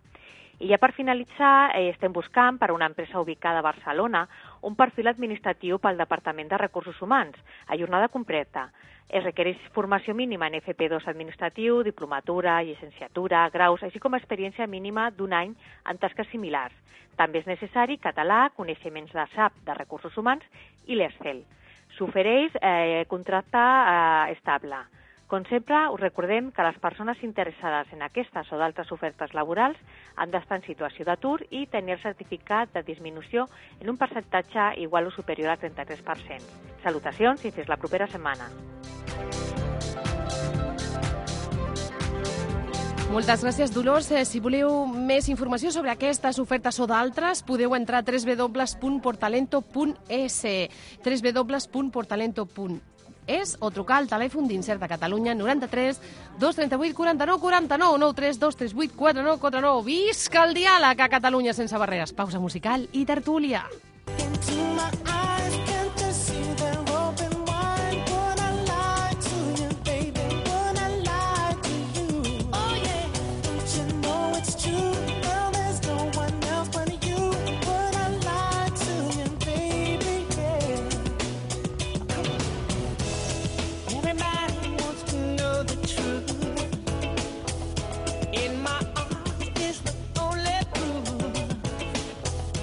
I ja per finalitzar, eh, estem buscant per a una empresa ubicada a Barcelona un perfil administratiu pel Departament de Recursos Humans, a jornada completa. Es requereix formació mínima en FP2 administratiu, diplomatura, llicenciatura, graus, així com experiència mínima d'un any en tasques similars. També és necessari català, coneixements de SAP de Recursos Humans i l'ESCEL. S'ofereix eh, contracte eh, estable. Com sempre, us recordem que les persones interessades en aquestes o d'altres ofertes laborals han d'estar en situació d'atur i tenir el certificat de disminució en un percentatge igual o superior al 33%. Salutacions i fins la propera setmana. Moltes gràcies, Dolors. Eh, Si voleu més informació sobre aquestes ofertes o d'altres, podeu entrar a www.portalento.es www.portalento.es o trucar al telèfon d'Incert de Catalunya 93 238 49 49 93 238 49 49. Visca el diàleg a Catalunya sense barreres. Pausa musical i tertúlia.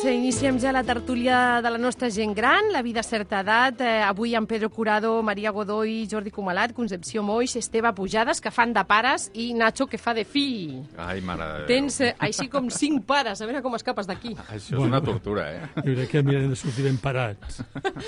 Doncs iniciem ja la tertúlia de la nostra gent gran, la vida a certa edat. Eh, avui amb Pedro Curado, Maria Godoy, Jordi Comalat, Concepció Moix, Esteve Pujades, que fan de pares, i Nacho, que fa de fill. Ai, mare de Déu. Tens eh, així com cinc pares, a veure com escapes d'aquí. Això és una tortura, eh? Jo crec que mirem de sortir ben parats.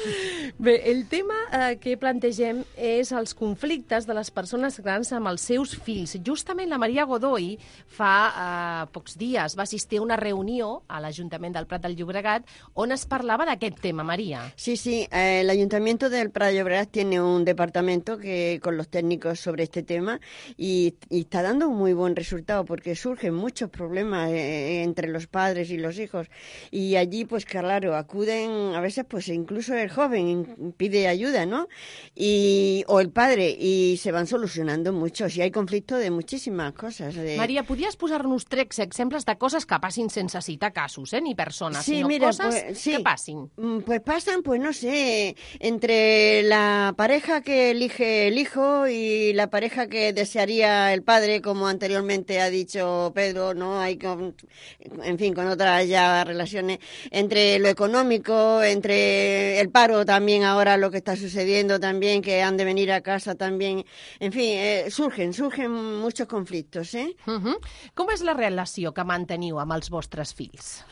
<laughs> Bé, el tema eh, que plantegem és els conflictes de les persones grans amb els seus fills. Justament la Maria Godoy fa eh, pocs dies va assistir a una reunió a l'Ajuntament del Prat del Llobregat on es parlava d'aquest tema, Maria. Sí, sí, eh, el Ayuntamiento del Prat de Llobregat tiene un departamento que con los técnicos sobre este tema y, y está dando un muy buen resultado porque surgen muchos problemas eh, entre los padres y los hijos y allí pues claro, acuden a veces pues incluso el joven pide ayuda, ¿no? Y, o el padre y se van solucionando muchos y hay conflicto de muchísimas cosas. De... Maria, podies posar-nos tres exemples de coses que passin sense citar casos, eh? ni persones, Sí, sinó mira, coses pues, sí. que. Mm, Pues pasan, pues no sé, entre la pareja que elige el hijo y la pareja que desearía el padre, como anteriormente ha dicho Pedro, ¿no? Hay, con, en fin, con otras ya relaciones, entre lo económico, entre el paro también ahora lo que está sucediendo también, que han de venir a casa también, en fin, eh, surgen, surgen muchos conflictos, ¿eh? Uh -huh. Com és la relació que manteniu amb els vostres fills?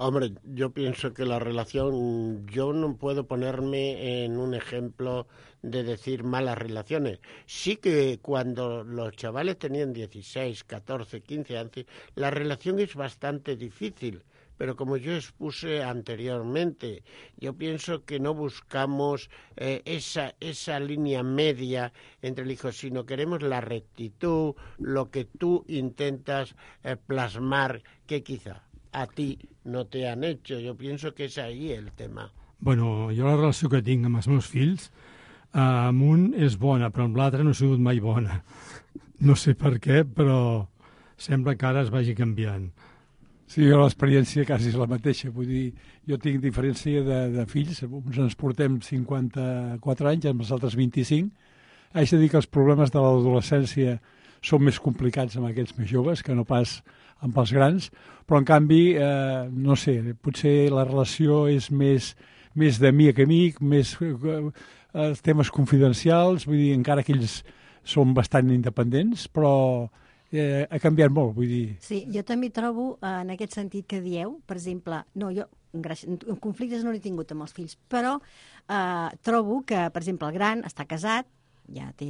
Hombre, yo pienso que la relación, yo no puedo ponerme en un ejemplo de decir malas relaciones. Sí que cuando los chavales tenían 16, 14, 15 años, la relación es bastante difícil. Pero como yo expuse anteriormente, yo pienso que no buscamos eh, esa, esa línea media entre el hijo, sino queremos la rectitud, lo que tú intentas eh, plasmar, que quizá a ti no te han hecho. Yo pienso que es ahí el tema. Bueno, jo la relació que tinc amb els meus fills amb un és bona, però amb l'altre no ha sigut mai bona. No sé per què, però sembla que ara es vagi canviant. Sí, jo l'experiència quasi és la mateixa. Vull dir, jo tinc diferència de, de fills, uns ens portem 54 anys, amb els altres 25. Haig de dir que els problemes de l'adolescència són més complicats amb aquests més joves que no pas amb els grans, però en canvi, eh, no sé, potser la relació és més, més d'amic a amic, més eh, temes confidencials, vull dir, encara que ells són bastant independents, però eh, ha canviat molt, vull dir, Sí, jo també trobo, eh, en aquest sentit que dieu, per exemple, no, jo conflictes no n'he tingut amb els fills, però eh, trobo que, per exemple, el gran està casat, ja té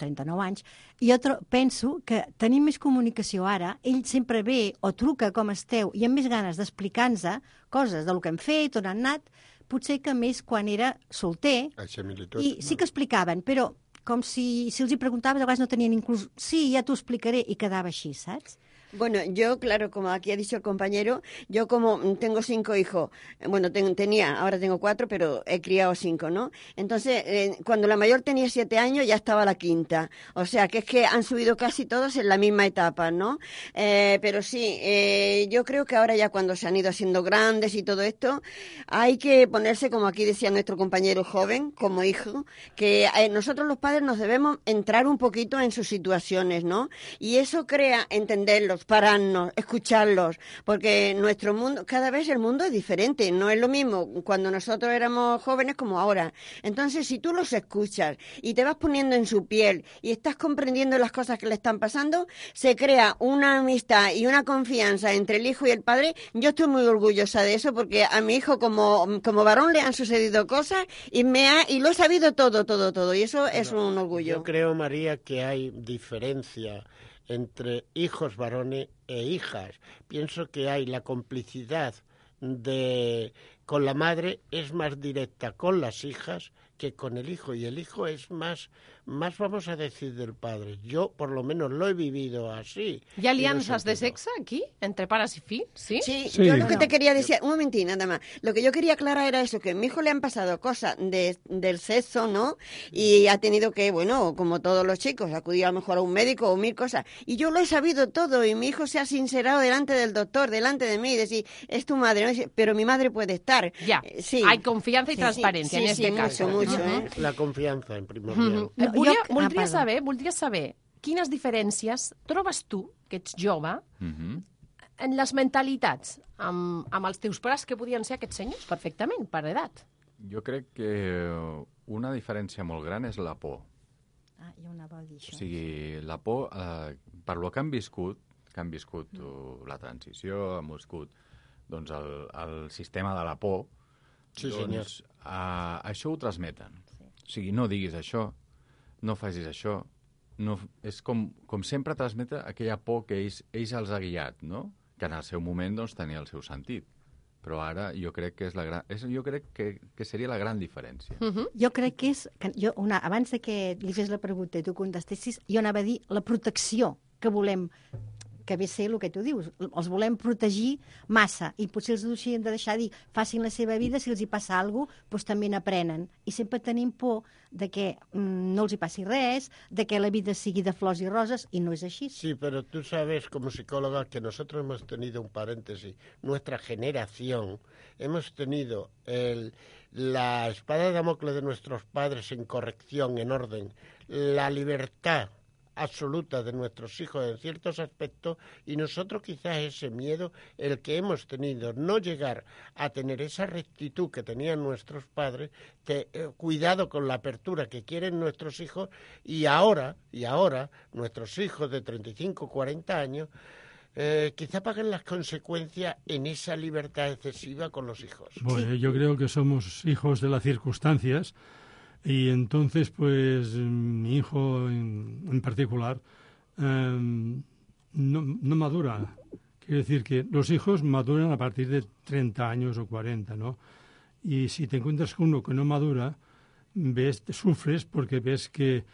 39 anys, i jo penso que tenim més comunicació ara, ell sempre ve o truca com esteu i amb més ganes d'explicar-nos coses del que hem fet, on han anat, potser que més quan era solter, similitud. i sí que explicaven, però com si, si els hi preguntaves, a vegades no tenien inclús... Sí, ja t'ho explicaré, i quedava així, saps? Bueno, yo, claro, como aquí ha dicho el compañero, yo como mm, tengo cinco hijos, eh, bueno, ten- tenía, ahora tengo cuatro, pero he criado cinco, ¿no? Entonces, eh, cuando la mayor tenía siete años, ya estaba la quinta. O sea, que es que han subido casi todos en la misma etapa, ¿no? Eh, pero sí, eh, yo creo que ahora ya cuando se han ido haciendo grandes y todo esto, hay que ponerse, como aquí decía nuestro compañero joven, como hijo, que eh, nosotros los padres nos debemos entrar un poquito en sus situaciones, ¿no? Y eso crea entenderlos, pararnos, escucharlos, porque nuestro mundo, cada vez el mundo es diferente, no es lo mismo cuando nosotros éramos jóvenes como ahora. Entonces, si tú los escuchas y te vas poniendo en su piel y estás comprendiendo las cosas que le están pasando, se crea una amistad y una confianza entre el hijo y el padre. Yo estoy muy orgullosa de eso porque a mi hijo como, como varón le han sucedido cosas y me ha, y lo he sabido todo, todo, todo. Y eso es un orgullo. Yo creo, María, que hay diferencia entre hijos varones e hijas. Pienso que hay la complicidad de con la madre es más directa con las hijas que con el hijo y el hijo es más más vamos a decir del padre. Yo por lo menos lo he vivido así. Y aliances de sexe aquí, entre pares i fills? Sí? Sí, Sí. yo lo que te quería decir, un momentín nada más, lo que yo quería aclarar era eso, que a mi hijo le han pasado cosas de, del sexo, ¿no? Y ha tenido que, bueno, como todos los chicos, acudir a lo mejor a un médico o mil cosas. Y yo lo he sabido todo y mi hijo se ha sincerado delante del doctor, delante de mí, y decir, es tu madre, pero mi madre puede estar. Ya, Eh, sí. hay confianza y Sí, transparencia sí, en sí, este mucho, caso. mucho, Ujú. ¿Eh? La confianza en primordial. Mhm. Eh, Volia, jo- ah, voldria, perdó. saber, voldria saber quines diferències trobes tu, que ets jove, Mhm. en les mentalitats amb, amb els teus pares que podien ser aquests senyors perfectament, per edat. Jo crec que una diferència molt gran és la por. Ah, jo anava a dir això. O sigui, la por, eh, per lo que han viscut, que han viscut uh, la transició, han viscut doncs, el, el sistema de la por, Sí, doncs, uh, això ho transmeten. O sigui, no diguis això, no facis això, no, és com, com sempre transmete aquella por que ells, ells els ha guiat, no? que en el seu moment doncs, tenia el seu sentit. Però ara jo crec que és la gran, és, jo crec que, que seria la gran diferència. Jo crec que és... Que jo, una, abans de que li fes la pregunta i tu contestessis, jo anava a dir la protecció que volem que ve ser el que tu dius. Els volem protegir massa i potser els deixem de deixar dir facin la seva vida, si els hi passa alguna cosa, doncs també n'aprenen. I sempre tenim por de que mm, no els hi passi res, de que la vida sigui de flors i roses, i no és així. Sí, pero tú sabes como psicóloga que nosotros hemos tenido un paréntesis. Nuestra generación hemos tenido el, la espada de Damocles de nuestros padres en corrección, en orden, la libertad absoluta de nuestros hijos en ciertos aspectos y nosotros quizás ese miedo el que hemos tenido no llegar a tener esa rectitud que tenían nuestros padres eh, cuidado con la apertura que quieren nuestros hijos y ahora y ahora nuestros hijos de 35 40 años eh, quizá paguen las consecuencias en esa libertad excesiva con los hijos. Bueno, yo creo que somos hijos de las circunstancias y entonces, pues, mi hijo en, en particular em, no, no madura. Quiere decir que los hijos maduran a partir de 30 años o 40, ¿no? Y si te encuentras con uno que no madura, ves, sufres porque ves que,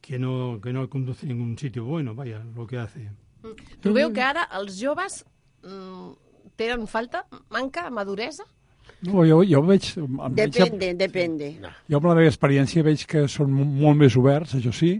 que, no, que no conduce a ningún sitio bueno, vaya, lo que hace. Trobeu que ara els joves mm, tenen falta, manca maduresa? No, jo, jo veig... em veig- Depende, depende. Jo amb la meva experiència veig que són mo- molt més oberts, això sí.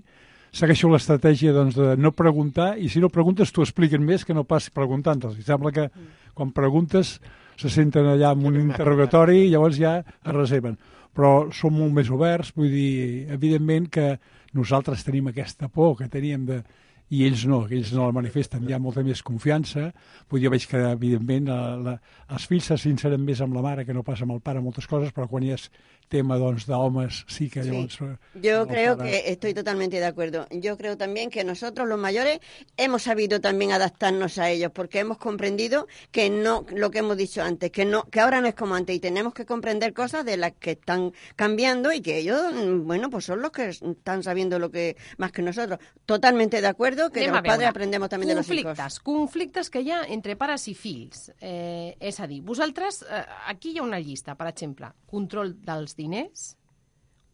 Segueixo l'estratègia doncs, de no preguntar i si no preguntes t'ho expliquen més que no pas preguntant-los. I sembla que quan preguntes se senten allà amb un interrogatori i llavors ja es reserven. Però són molt més oberts, vull dir, evidentment que nosaltres tenim aquesta por que teníem de i ells no, ells no la manifesten, hi ha molta més confiança. Vull dir, jo veig que, evidentment, la, la, els fills se sinceren més amb la mare que no pas amb el pare moltes coses, però quan hi és tema doncs, d'homes sí que Sí. llavors... eh, Yo creo que estoy totalmente de acuerdo. Yo creo también que nosotros los mayores hemos sabido también adaptarnos a ellos porque hemos comprendido que no lo que hemos dicho antes, que no que ahora no es como antes y tenemos que comprender cosas de las que están cambiando y que ellos mm, bueno, pues son los que están sabiendo lo que más que nosotros. Totalmente de acuerdo que Anem los padres aprendemos también de los hijos. conflictes, conflictes que hi ha entre pares i fills. Eh, és a dir, vosaltres, eh, aquí hi ha una llista, per exemple, control dels diners,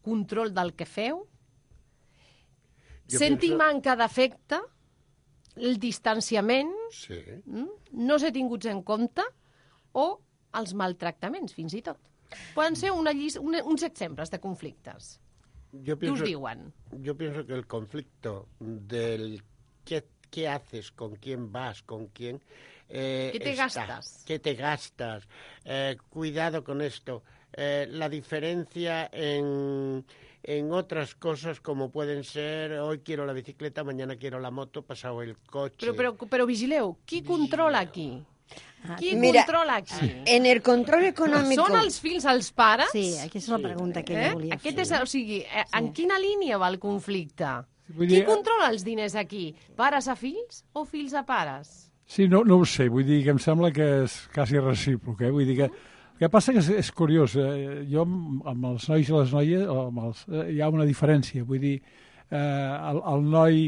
control del que feu, Jo sentir penso- manca d'afecte, el distanciament, Sí. mm, no ser tinguts en compte, o els maltractaments, fins i tot. Poden ser una llista, una, uns exemples de conflictes. Yo Què us diuen? yo pienso que el conflicto del qué, qué haces, con quién vas, con quién... eh, ¿Qué te está. gastas? ¿Qué te gastas? Eh, cuidado con esto. Eh, la diferencia en, en otras cosas como pueden ser hoy quiero la bicicleta, mañana quiero la moto, pasado el coche. Però, però, però vigileu, qui controla aquí? Qui Mira, controla aquí? En el control económico. Són els fills els pares? Sí, aquesta és la pregunta que jo volia Aquest fer. és, o sigui, eh, en quina línia va el conflicte? Vull Qui dir- controla els diners aquí? Pares a fills o fills a pares? Sí, no, no ho sé, vull dir que em sembla que és quasi recíproc, eh? Vull dir que el que passa que és, és curiós, eh? jo amb, els nois i les noies amb els, eh, hi ha una diferència, vull dir, eh, el, el noi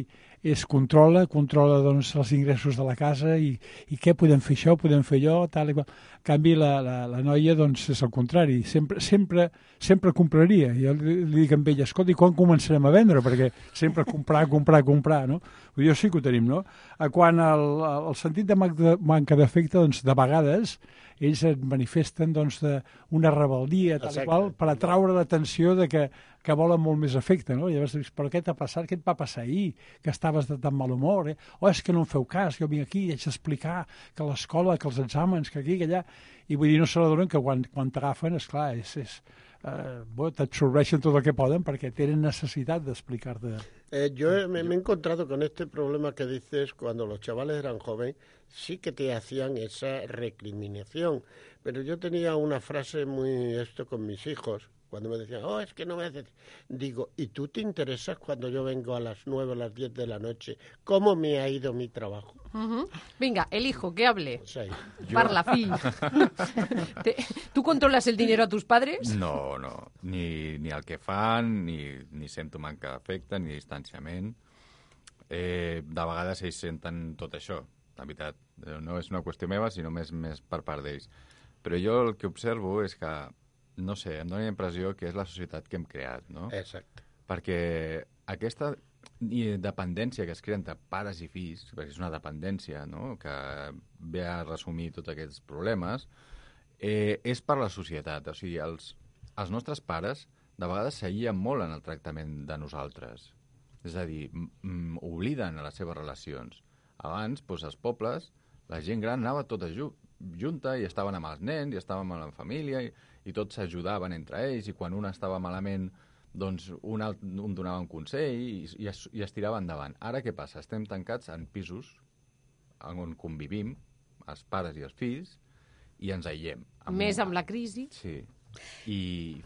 es controla, controla doncs, els ingressos de la casa i, i què podem fer això, podem fer allò, tal i qual. En canvi, la, la, la noia doncs, és el contrari, sempre, sempre, sempre compraria. Jo li, li dic amb ella, escolta, i quan començarem a vendre? Perquè sempre comprar, comprar, comprar, no? Vull dir, sí que ho tenim, no? A Quan el, el sentit de manca- d'efecte, doncs, de vegades, ells et manifesten doncs, de una rebeldia, tal Exacte. qual, per atraure l'atenció de que, que volen molt més efecte, no? Llavors dius, però què t'ha passat? Què et va passar ahir? Que estaves de tan mal humor, eh? O és que no em feu cas, jo vinc aquí i haig d'explicar que l'escola, que els exàmens, que aquí, que allà... I vull dir, no se n'adonen que quan, quan t'agafen, esclar, és... és eh, bueno, t'absorbeixen tot el que poden perquè tenen necessitat d'explicar-te. Eh, yo me, me he encontrado con este problema que dices cuando los chavales eran jóvenes, sí que te hacían esa recriminación. Pero yo tenía una frase muy esto con mis hijos, cuando me decían, oh, es que no me haces. Digo, ¿y tú te interesas cuando yo vengo a las nueve o las diez de la noche? ¿Cómo me ha ido mi trabajo? Uh -huh. Vinga, el hijo, que hable. Sí. Parla, fill. <laughs> ¿Tú controlas el dinero a tus padres? No, no. Ni, ni el que fan, ni, ni sento manca d'afecte, ni distanciament. Eh, de vegades ells senten tot això, la veritat. Eh, No és una qüestió meva, sinó més, més per part d'ells. Però jo el que observo és que, no sé, em dóna la impressió que és la societat que hem creat, no? Exacte. Perquè aquesta dependència que es crea entre pares i fills, perquè és una dependència no? que ve a resumir tots aquests problemes, eh, és per la societat. O sigui, els, els nostres pares de vegades seguien molt en el tractament de nosaltres. És a dir, obliden a les seves relacions. Abans, doncs, als pobles, la gent gran anava tota ju junta i estaven amb els nens, i estaven amb la família, i, i tots s'ajudaven entre ells, i quan un estava malament, doncs un, alt, un donava un consell i, i, es, i es tirava endavant. Ara què passa? Estem tancats en pisos on convivim, els pares i els fills, i ens aïllem. Més amb la crisi. Sí. I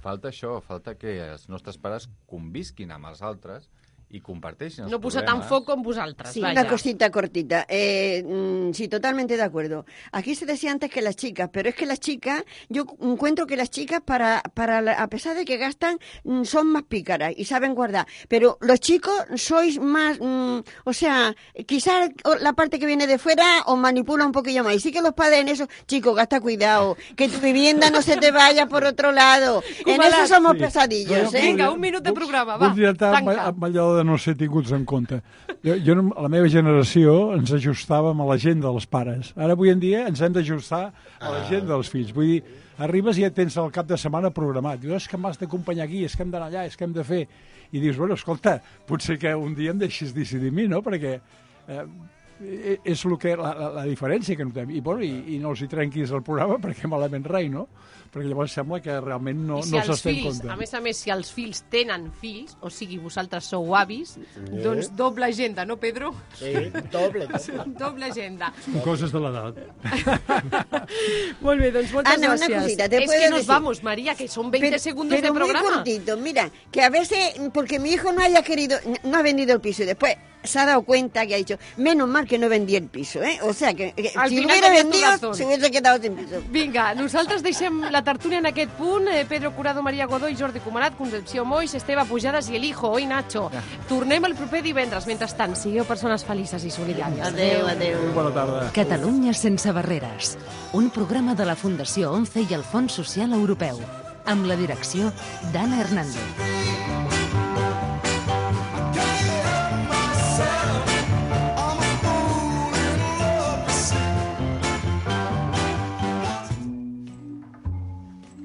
falta això, falta que els nostres pares convisquin amb els altres i comparteixin els No posar tant foc com vosaltres, Sí, vaja. una cosita cortita. Eh, mm, sí, totalmente de acuerdo. Aquí se decía antes que las chicas, pero es que las chicas, yo encuentro que las chicas, para, para la- a pesar de que gastan, mm, son más pícaras y saben guardar. Pero los chicos sois más, mm, o sea, quizás la parte que viene de fuera os manipula un poquillo más. Y sí que los padres en eso, chicos, gasta cuidado, que tu vivienda no se te vaya por otro lado. <laughs> En eso somos Sí. pesadillos, Jo ¿eh? Vinga, un minut de programa, va. Amb, amb allò de de no ser tinguts en compte. Jo, jo, a la meva generació ens ajustàvem a la gent dels pares. Ara, avui en dia, ens hem d'ajustar a la gent dels fills. Vull dir, arribes i ja tens el cap de setmana programat. Dius, és que m'has d'acompanyar aquí, és que hem d'anar allà, és que hem de fer... I dius, bueno, escolta, potser que un dia em deixis decidir mi, no? Perquè eh, eh, és el que, la, la, la diferència que notem. I, bueno, i, i no els hi trenquis el programa perquè malament rei, no? Perquè llavors sembla que realment no, I si no els s'estén fills, compte. a més a més, si els fills tenen fills, o sigui, vosaltres sou avis, doncs doble agenda, no, Pedro? Sí, doble, doble. doble agenda. Són coses de l'edat. <laughs> Molt bé, doncs moltes Ana, una gracias. cosita, ¿te es puedo que nos decir? vamos, María, que son 20 Pero- segundos pero de muy programa. cortito, mira, que a veces, porque mi hijo no haya querido, no ha vendido el piso y después se ha dado cuenta que ha dicho, menos mal que no vendí el piso, ¿eh? O sea, que, que Al si hubiera vendido, se hubiese quedado sin piso. Vinga, nosaltres deixem la tertúlia en aquest punt. Eh, Pedro Curado, Maria Godoy, Jordi Comarat, Concepció Moix, Esteve Pujades i el hijo, oi Nacho. Tornem el proper divendres. Mentrestant, sigueu persones felices i solidàries. Adéu, adéu. Bona tarda. Catalunya sense barreres. Un programa de la Fundació ONCE i el Fons Social Europeu. Amb la direcció d'Anna Hernández.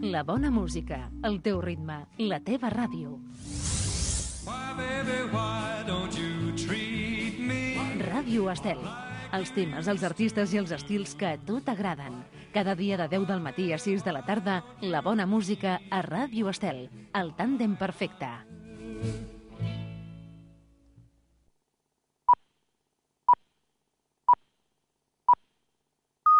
La bona música, el teu ritme, la teva ràdio. Baby, why don't you treat me? Ràdio Estel. Els temes, els artistes i els estils que a tu t'agraden. Cada dia de 10 del matí a 6 de la tarda, la bona música a Ràdio Estel, el tàndem perfecte.